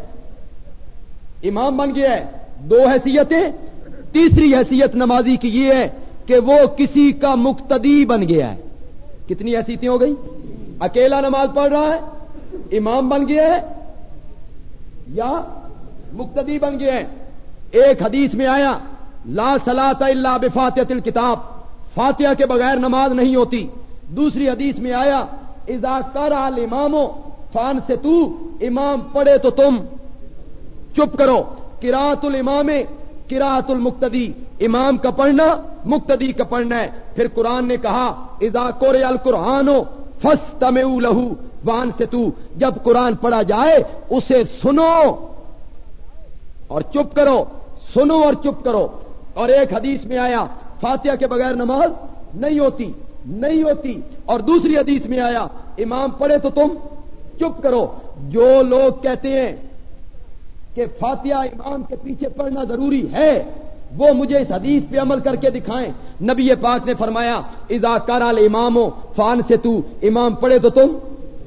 امام بن گیا ہے۔ دو حیثیتیں تیسری حیثیت نمازی کی یہ ہے کہ وہ کسی کا مقتدی بن گیا ہے۔ کتنی حیثیتیں ہو گئی اکیلا نماز پڑھ رہا ہے، امام بن گیا ہے یا مقتدی بن گیا ہے۔ ایک حدیث میں آیا، لا سلاط اللہ بفاتحت الکتاب۔ فاتحہ کے بغیر نماز نہیں ہوتی۔ دوسری حدیث میں آیا، اذا کر امامو فان سے تو امام پڑھے تو تم۔ چپ کرو کراط الامام کراط المقتدی، امام کا پڑھنا، مقتدی کا پڑھنا ہے۔ پھر قرآن نے کہا، اذا کور القرآن فس تم لہو وان سے تو جب قرآن پڑھا جائے، اسے سنو اور چپ کرو، سنو اور چپ کرو۔ اور ایک حدیث میں آیا، فاتحہ کے بغیر نماز نہیں ہوتی نہیں ہوتی۔ اور دوسری حدیث میں آیا، امام پڑھے تو تم چپ کرو۔ جو لوگ کہتے ہیں کہ فاتحہ امام کے پیچھے پڑھنا ضروری ہے، وہ مجھے اس حدیث پہ عمل کر کے دکھائیں۔ نبی پاک نے فرمایا، اذا کرال امام ہو فان سے تو امام پڑھے تو تم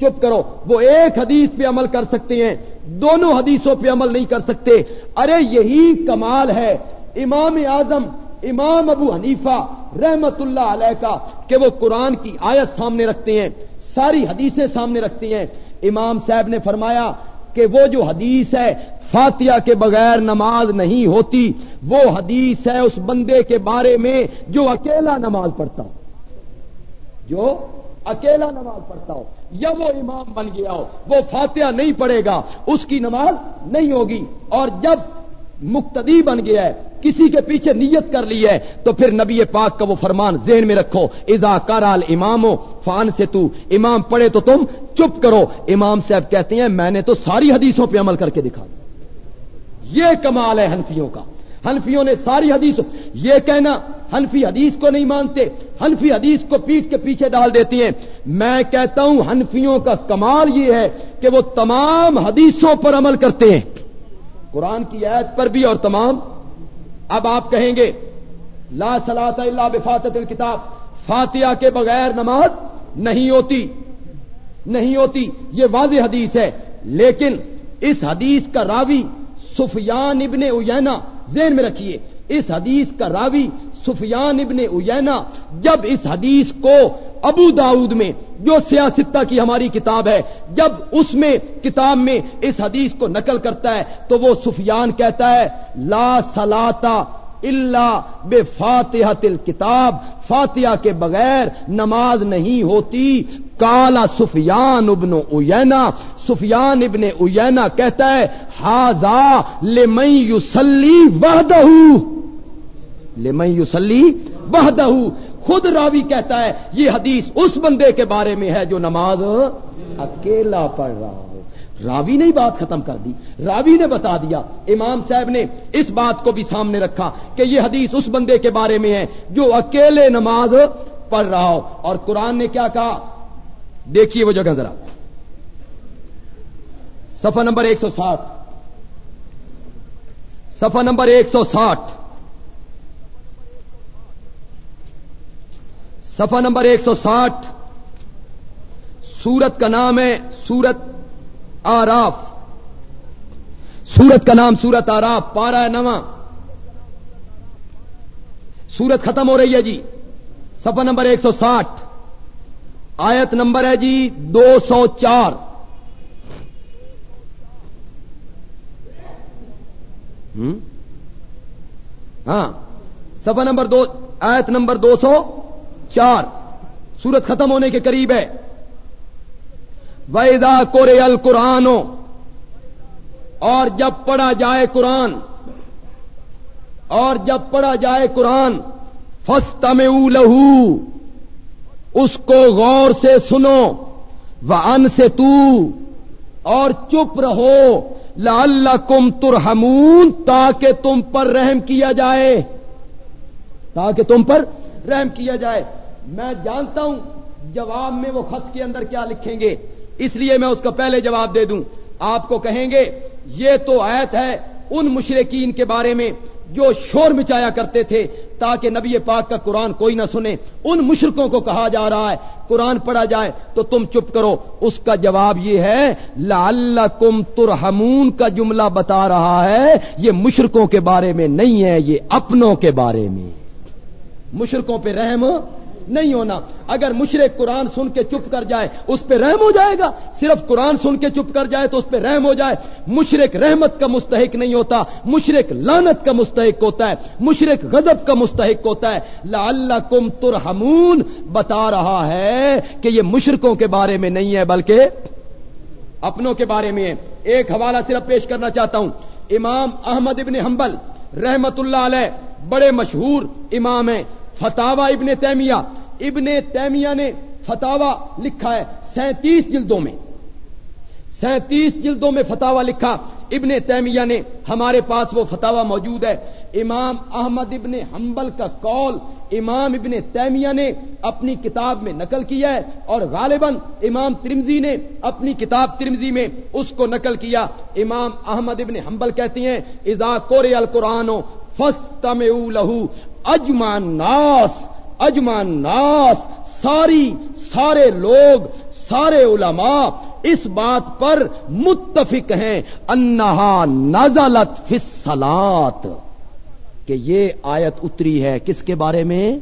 چپ کرو۔ وہ ایک حدیث پہ عمل کر سکتے ہیں، دونوں حدیثوں پہ عمل نہیں کر سکتے۔ ارے، یہی کمال ہے۔ امام اعظم، امام ابو حنیفہ رحمت اللہ علیہ کا کہ وہ قرآن کی آیت سامنے رکھتے ہیں، ساری حدیثیں سامنے رکھتے ہیں۔ امام صاحب نے فرمایا کہ وہ جو حدیث ہے فاتحہ کے بغیر نماز نہیں ہوتی۔ وہ حدیث ہے اس بندے کے بارے میں جو اکیلا نماز پڑھتا ہو۔ جو اکیلا نماز پڑھتا ہو۔ یا وہ امام بن گیا ہو۔ وہ فاتحہ نہیں پڑھے گا۔ اس کی نماز نہیں ہوگی۔ اور جب مقتدی بن گیا ہے، کسی کے پیچھے نیت کر لی ہے، تو پھر نبی پاک کا وہ فرمان ذہن میں رکھو۔ اذا کرال امام فان سے تو امام پڑھے تو تم چپ کرو۔ امام صاحب کہتے ہیں، میں نے تو ساری حدیثوں پہ عمل کر کے دکھا یہ کمال ہے ہنفیوں کا۔ ہنفیوں نے ساری حدیث، یہ کہنا ہنفی حدیث کو نہیں مانتے ہنفی حدیث کو پیٹ کے پیچھے ڈال دیتی ہیں۔ میں کہتا ہوں ہنفیوں کا کمال یہ ہے کہ وہ تمام حدیثوں پر عمل کرتے ہیں۔ قرآن کی عید پر بھی اور تمام۔ اب آپ کہیں گے، لا سلاط اللہ بفاتت الکتاب۔ فاتحہ کے بغیر نماز نہیں ہوتی۔ نہیں ہوتی، یہ واضح حدیث ہے۔ لیکن اس حدیث کا راوی سفیان ابن اینا ذہن میں رکھیے، اس حدیث کا راوی سفیان ابن اینا جب اس حدیث کو ابو داؤد میں، جو سیاستہ کی ہماری کتاب ہے، جب اس میں، کتاب میں اس حدیث کو نقل کرتا ہے تو وہ سفیان کہتا ہے، لا سلاتا اللہ بے فاتحہ تل کتاب فاتحہ کے بغیر نماز نہیں ہوتی۔ کالا سفیان ابن اینا سفیان ابن اینا کہتا ہے ہاضا لمئی یوسلی وحدہ لمئی یوسلی وحدہ۔ خود راوی کہتا ہے، یہ حدیث اس بندے کے بارے میں ہے جو نماز اکیلا پڑھ رہا راوی نے بات ختم کر دی۔ راوی نے بتا دیا، امام صاحب نے اس بات کو بھی سامنے رکھا کہ یہ حدیث اس بندے کے بارے میں ہے جو اکیلے نماز پڑھ رہا ہو۔ اور قرآن نے کیا کہا؟ دیکھیے وہ جگہ ذرا۔ سفر نمبر ایک سو ساٹھ۔ سفر نمبر ایک سو ساٹھ۔ سفا نمبر ایک سو ساٹھ۔ سورت کا نام ہے سورت آراف۔ سورت کا نام سورت آراف پارا نواں۔ سورت ختم ہو رہی ہے جی سفا نمبر ایک سو ساٹھ۔ آیت نمبر ہے جی دو سو چار۔ ہاں سفا نمبر دو، آیت نمبر دو سو چار۔ سورت ختم ہونے کے قریب ہے۔ ویدا کورے القرآن اور جب پڑھا جائے قرآن، اور جب پڑھا جائے قرآن فستم لہو اس کو غور سے سنو وہ ان سے تو اور چپ رہو لال کم ترہمون تاکہ تم پر رحم کیا جائے۔ تاکہ تم پر رحم کیا جائے۔ میں جانتا ہوں جواب میں وہ خط کے اندر کیا لکھیں گے۔ اس لیے میں اس کا پہلے جواب دے دوں۔ آپ کو کہیں گے، یہ تو آیت ہے ان مشرقین کے بارے میں جو شور مچایا کرتے تھے تاکہ نبی پاک کا قرآن کوئی نہ سنے۔ ان مشرقوں کو کہا جا رہا ہے، قرآن پڑھا جائے تو تم چپ کرو۔ اس کا جواب یہ ہے لال کم ترہمون کا جملہ بتا رہا ہے، یہ مشرقوں کے بارے میں نہیں ہے، یہ اپنوں کے بارے میں۔ مشرقوں پہ رحم نہیں ہونا۔ اگر مشرق قرآن سن کے چپ کر جائے، اس پہ رحم ہو جائے گا۔ صرف قرآن سن کے چپ کر جائے تو اس پہ رحم ہو جائے۔ مشرق رحمت کا مستحق نہیں ہوتا۔ مشرق لانت کا مستحق ہوتا ہے۔ مشرق غضب کا مستحق ہوتا ہے۔ لا اللہ کم بتا رہا ہے کہ یہ مشرقوں کے بارے میں نہیں ہے، بلکہ اپنوں کے بارے میں ہے۔ ایک حوالہ صرف پیش کرنا چاہتا ہوں۔ امام احمد ابن حنبل رحمت اللہ علیہ بڑے مشہور امام ہیں۔ فتوا ابن تیمیہ ابن تیمیہ نے فتوا لکھا ہے سینتیس جلدوں میں۔ سینتیس جلدوں میں فتوا لکھا۔ ابن تیمیہ نے ہمارے پاس وہ فتوا موجود ہے۔ امام احمد ابن حنبل کا کال امام ابن تیمیہ نے اپنی کتاب میں نقل کیا ہے اور غالباً امام ترمزی نے اپنی کتاب ترمزی میں اس کو نقل کیا۔ امام احمد ابن حنبل کہتی ہیں ازا کور القرآن فستم لہو اجمان ناس اجمان ناس ساری، سارے لوگ، سارے علماء اس بات پر متفق ہیں، انہا نزلت فی کہ یہ آیت اتری ہے کس کے بارے میں؟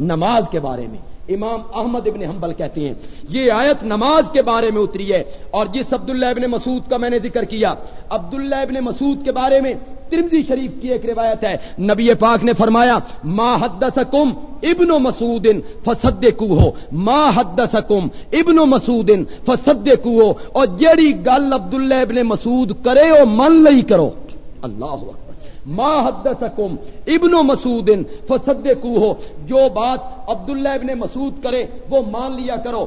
نماز کے بارے میں۔ امام احمد ابن حنبل کہتے ہیں، یہ آیت نماز کے بارے میں اتری ہے اور جس عبداللہ ابن مسعود کا میں نے ذکر کیا، عبداللہ ابن مسعود کے بارے میں ترمزی شریف کی ایک روایت ہے۔ نبی پاک نے فرمایا، ما حدثکم ابن مسعود فصدقو ہو ما حدثکم ابن مسعود فصدقو ہو اور جیڑی گل عبداللہ ابن مسعود کرے او من لئی کرو۔ اللہ اکبر۔ ما حدثکم ابن مسعود فصدقو ہو جو بات عبداللہ ابن مسعود کرے، وہ مان لیا کرو۔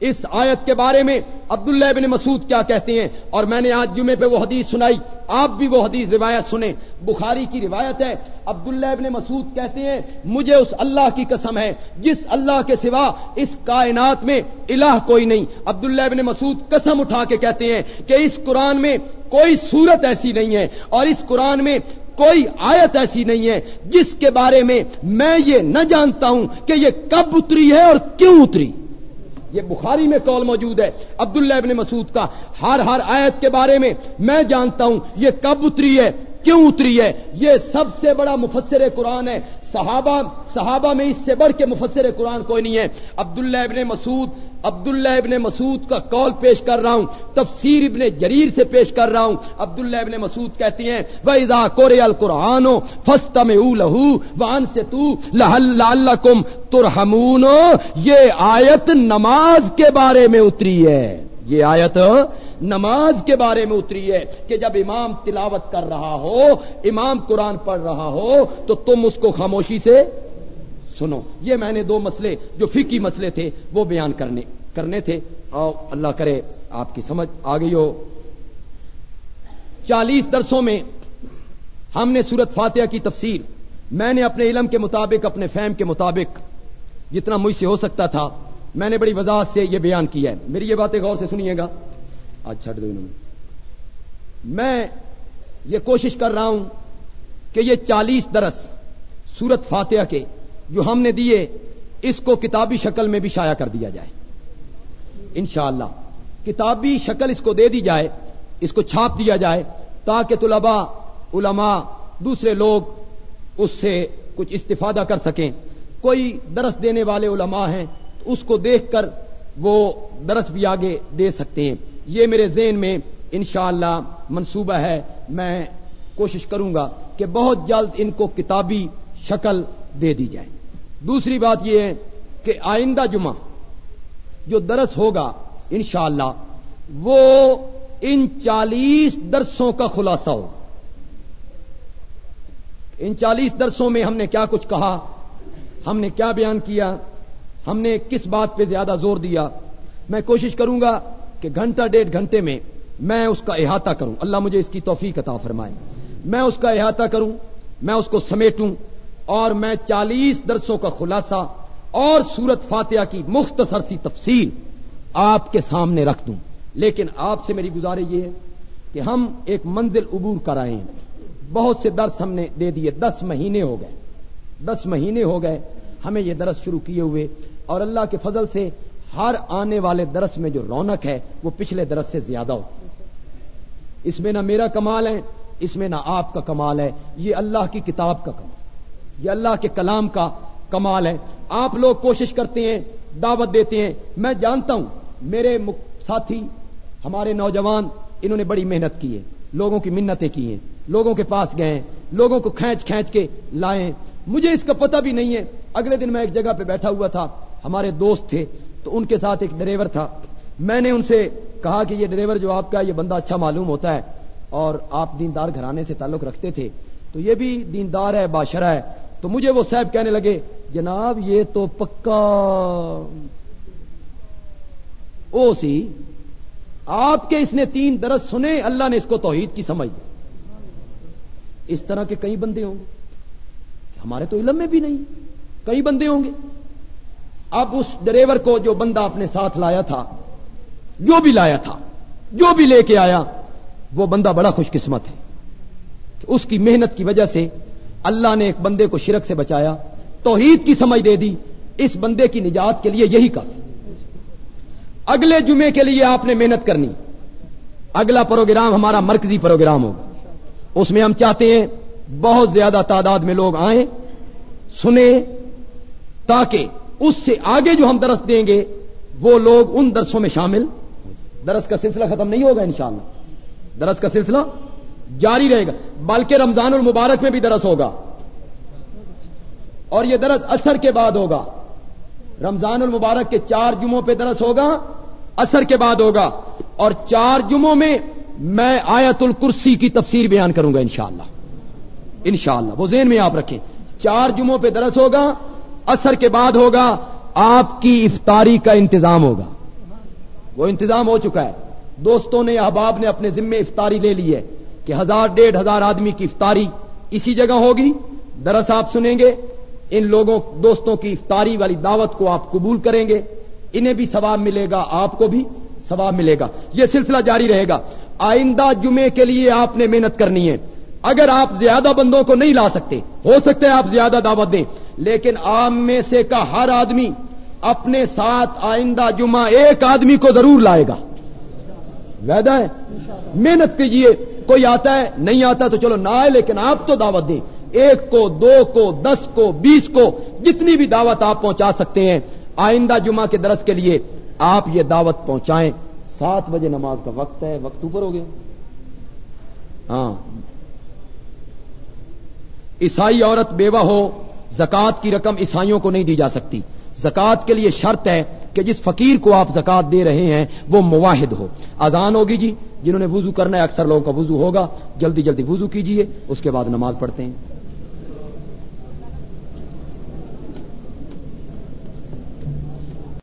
اس آیت کے بارے میں عبداللہ ابن مسعود کیا کہتے ہیں؟ اور میں نے آج جمعے پہ وہ حدیث سنائی، آپ بھی وہ حدیث روایت سنیں۔ بخاری کی روایت ہے، عبداللہ ابن مسعود کہتے ہیں، مجھے اس اللہ کی قسم ہے، جس اللہ کے سوا اس کائنات میں الہ کوئی نہیں۔ عبداللہ ابن مسعود قسم اٹھا کے کہتے ہیں کہ اس قرآن میں کوئی صورت ایسی نہیں ہے اور اس قرآن میں کوئی آیت ایسی نہیں ہے جس کے بارے میں میں یہ نہ جانتا ہوں کہ یہ کب اتری ہے اور کیوں اتری۔ یہ بخاری میں قول موجود ہے، عبداللہ ابن مسعود کا۔ ہر ہر آیت کے بارے میں میں جانتا ہوں، یہ کب اتری ہے؟ کیوں اتری ہے؟ یہ سب سے بڑا مفسر قرآن ہے۔ صحابہ صحابہ میں اس سے بڑھ کے مفسر قرآن کوئی نہیں ہے۔ عبداللہ ابن مسعود عبداللہ ابن مسعود کا کال پیش کر رہا ہوں۔ تفسیر ابن جریر سے پیش کر رہا ہوں۔ عبداللہ ابن مسعود کہتی ہیں، وَإِذَا قُرِئَ الْقُرْآنُ فَاسْتَمِعُوا لَهُ وَأَنصِتُوا لَعَلَّكُمْ تُرْحَمُونَ. یہ آیت نماز کے بارے میں اتری ہے۔ یہ آیت نماز کے بارے میں اتری ہے کہ جب امام تلاوت کر رہا ہو، امام قرآن پڑھ رہا ہو، تو تم اس کو خاموشی سے سنو۔ یہ میں نے دو مسئلے، جو فکی مسئلے تھے، وہ بیان کرنے کرنے تھے۔ اور اللہ کرے، آپ کی سمجھ آ گئی ہو۔ چالیس درسوں میں ہم نے سورت فاتحہ کی تفسیر۔ میں نے اپنے علم کے مطابق، اپنے فہم کے مطابق جتنا مجھ سے ہو سکتا تھا، میں نے بڑی وضاحت سے یہ بیان کیا ہے۔ میری یہ باتیں غور سے سنیے گا۔ آج چھٹ دو انہوں نے۔ میں یہ کوشش کر رہا ہوں کہ یہ چالیس درس سورت فاتحہ کے جو ہم نے دیے، اس کو کتابی شکل میں بھی شائع کر دیا جائے۔ انشاءاللہ، کتابی شکل اس کو دے دی جائے، اس کو چھاپ دیا جائے، تاکہ طلباء، علماء، دوسرے لوگ اس سے کچھ استفادہ کر سکیں۔ کوئی درس دینے والے علماء ہیں، تو اس کو دیکھ کر وہ درس بھی آگے دے سکتے ہیں۔ یہ میرے ذہن میں انشاءاللہ اللہ منصوبہ ہے، میں کوشش کروں گا کہ بہت جلد ان کو کتابی شکل دے دی جائے۔ دوسری بات یہ ہے کہ آئندہ جمعہ جو درس ہوگا انشاءاللہ، وہ ان چالیس درسوں کا خلاصہ ہو۔ ان چالیس درسوں میں ہم نے کیا کچھ کہا؟ ہم نے کیا بیان کیا؟ ہم نے کس بات پہ زیادہ زور دیا؟ میں کوشش کروں گا کہ گھنٹہ ڈیڑھ گھنٹے میں میں اس کا احاطہ کروں۔ اللہ مجھے اس کی توفیق عطا فرمائے۔ میں اس کا احاطہ کروں، میں اس کو سمیٹوں اور میں چالیس درسوں کا خلاصہ اور سورت فاتحہ کی مختصر سی تفصیل آپ کے سامنے رکھ دوں۔ لیکن آپ سے میری گزارش یہ ہے کہ ہم ایک منزل عبور کرائیں بہت سے درس ہم نے دے دیے۔ دس مہینے ہو گئے۔ دس مہینے ہو گئے۔ ہمیں یہ درس شروع کیے ہوئے اور اللہ کے فضل سے ہر آنے والے درس میں جو رونق ہے، وہ پچھلے درس سے زیادہ ہوتی اس میں نہ میرا کمال ہے، اس میں نہ آپ کا کمال ہے۔ یہ اللہ کی کتاب کا کمال۔ یہ اللہ کے کلام کا کمال ہے۔ آپ لوگ کوشش کرتے ہیں، دعوت دیتے ہیں۔ میں جانتا ہوں، میرے ساتھی، ہمارے نوجوان، انہوں نے بڑی محنت کی ہے۔ لوگوں کی منتیں کی ہیں۔ لوگوں کے پاس گئے لوگوں کو کھینچ کھینچ کے لائے مجھے اس کا پتہ بھی نہیں ہے۔ اگلے دن میں ایک جگہ پہ بیٹھا ہوا تھا۔ ہمارے دوست تھے، تو ان کے ساتھ ایک ڈرائیور تھا۔ میں نے ان سے کہا کہ یہ ڈرائیور جو آپ کا یہ بندہ اچھا معلوم ہوتا ہے اور آپ دیندار گھرانے سے تعلق رکھتے تھے۔ تو یہ بھی دیندار ہے باشرہ ہے۔ تو مجھے وہ صاحب کہنے لگے، جناب یہ تو پکا۔ او سی، آپ کے اس نے تین درس سنے، اللہ نے اس کو توحید کی سمجھ۔ اس طرح کے کئی بندے ہوں گے۔ ہمارے تو علم میں بھی نہیں، کئی بندے ہوں گے۔ اب اس ڈرائیور کو جو بندہ اپنے ساتھ لایا تھا، جو بھی لایا تھا، جو بھی لے کے آیا، وہ بندہ بڑا خوش قسمت ہے۔ اس کی محنت کی وجہ سے اللہ نے ایک بندے کو شرک سے بچایا، توحید کی سمجھ دے دی، اس بندے کی نجات کے لیے یہی کافی اگلے جمعے کے لیے آپ نے محنت کرنی۔ اگلا پروگرام ہمارا مرکزی پروگرام ہوگا۔ اس میں ہم چاہتے ہیں بہت زیادہ تعداد میں لوگ آئیں، سنیں، تاکہ اس سے آگے جو ہم درس دیں گے، وہ لوگ ان درسوں میں شامل۔ درس کا سلسلہ ختم نہیں ہوگا انشاءاللہ۔ درس کا سلسلہ جاری رہے گا۔ بلکہ رمضان المبارک میں بھی درس ہوگا۔ اور یہ درس اثر کے بعد ہوگا۔ رمضان المبارک کے چار جمعوں پہ درس ہوگا اثر کے بعد ہوگا۔ اور چار جمعوں میں میں آیت الکرسی کی تفسیر بیان کروں گا انشاءاللہ۔ انشاءاللہ، وہ ذہن میں آپ رکھیں۔ چار جمعوں پہ درس ہوگا اثر کے بعد ہوگا، آپ کی افطاری کا انتظام ہوگا۔ وہ انتظام ہو چکا ہے۔ دوستوں نے، احباب نے اپنے ذمے افطاری لے لی ہے کہ ہزار ڈیڑھ ہزار آدمی کی افطاری اسی جگہ ہوگی۔ درس آپ سنیں گے، ان لوگوں، دوستوں کی افطاری والی دعوت کو آپ قبول کریں گے۔ انہیں بھی ثواب ملے گا، آپ کو بھی ثواب ملے گا۔ یہ سلسلہ جاری رہے گا۔ آئندہ جمعے کے لیے آپ نے محنت کرنی ہے۔ اگر آپ زیادہ بندوں کو نہیں لا سکتے، ہو سکتے آپ زیادہ دعوت دیں، لیکن عام میں سے کا ہر آدمی اپنے ساتھ آئندہ جمعہ ایک آدمی کو ضرور لائے گا۔ ویدا ہے۔ محنت کیجیے کوئی آتا ہے، نہیں آتا تو چلو نہ آئے، لیکن آپ تو دعوت دیں۔ ایک کو، دو کو، دس کو، بیس کو، جتنی بھی دعوت آپ پہنچا سکتے ہیں، آئندہ جمعہ کے درس کے لیے آپ یہ دعوت پہنچائیں۔ سات بجے نماز کا وقت ہے، وقت اوپر ہو گیا۔ ہاں۔ عیسائی عورت بیوہ ہو زکات کی رقم عیسائیوں کو نہیں دی جا سکتی۔ زکات کے لیے شرط ہے کہ جس فقیر کو آپ زکات دے رہے ہیں، وہ مواحد ہو۔ اذان ہوگی جی جنہوں نے وضو کرنا ہے، اکثر لوگوں کا وضو ہوگا۔ جلدی جلدی وضو کیجیے، اس کے بعد نماز پڑھتے ہیں۔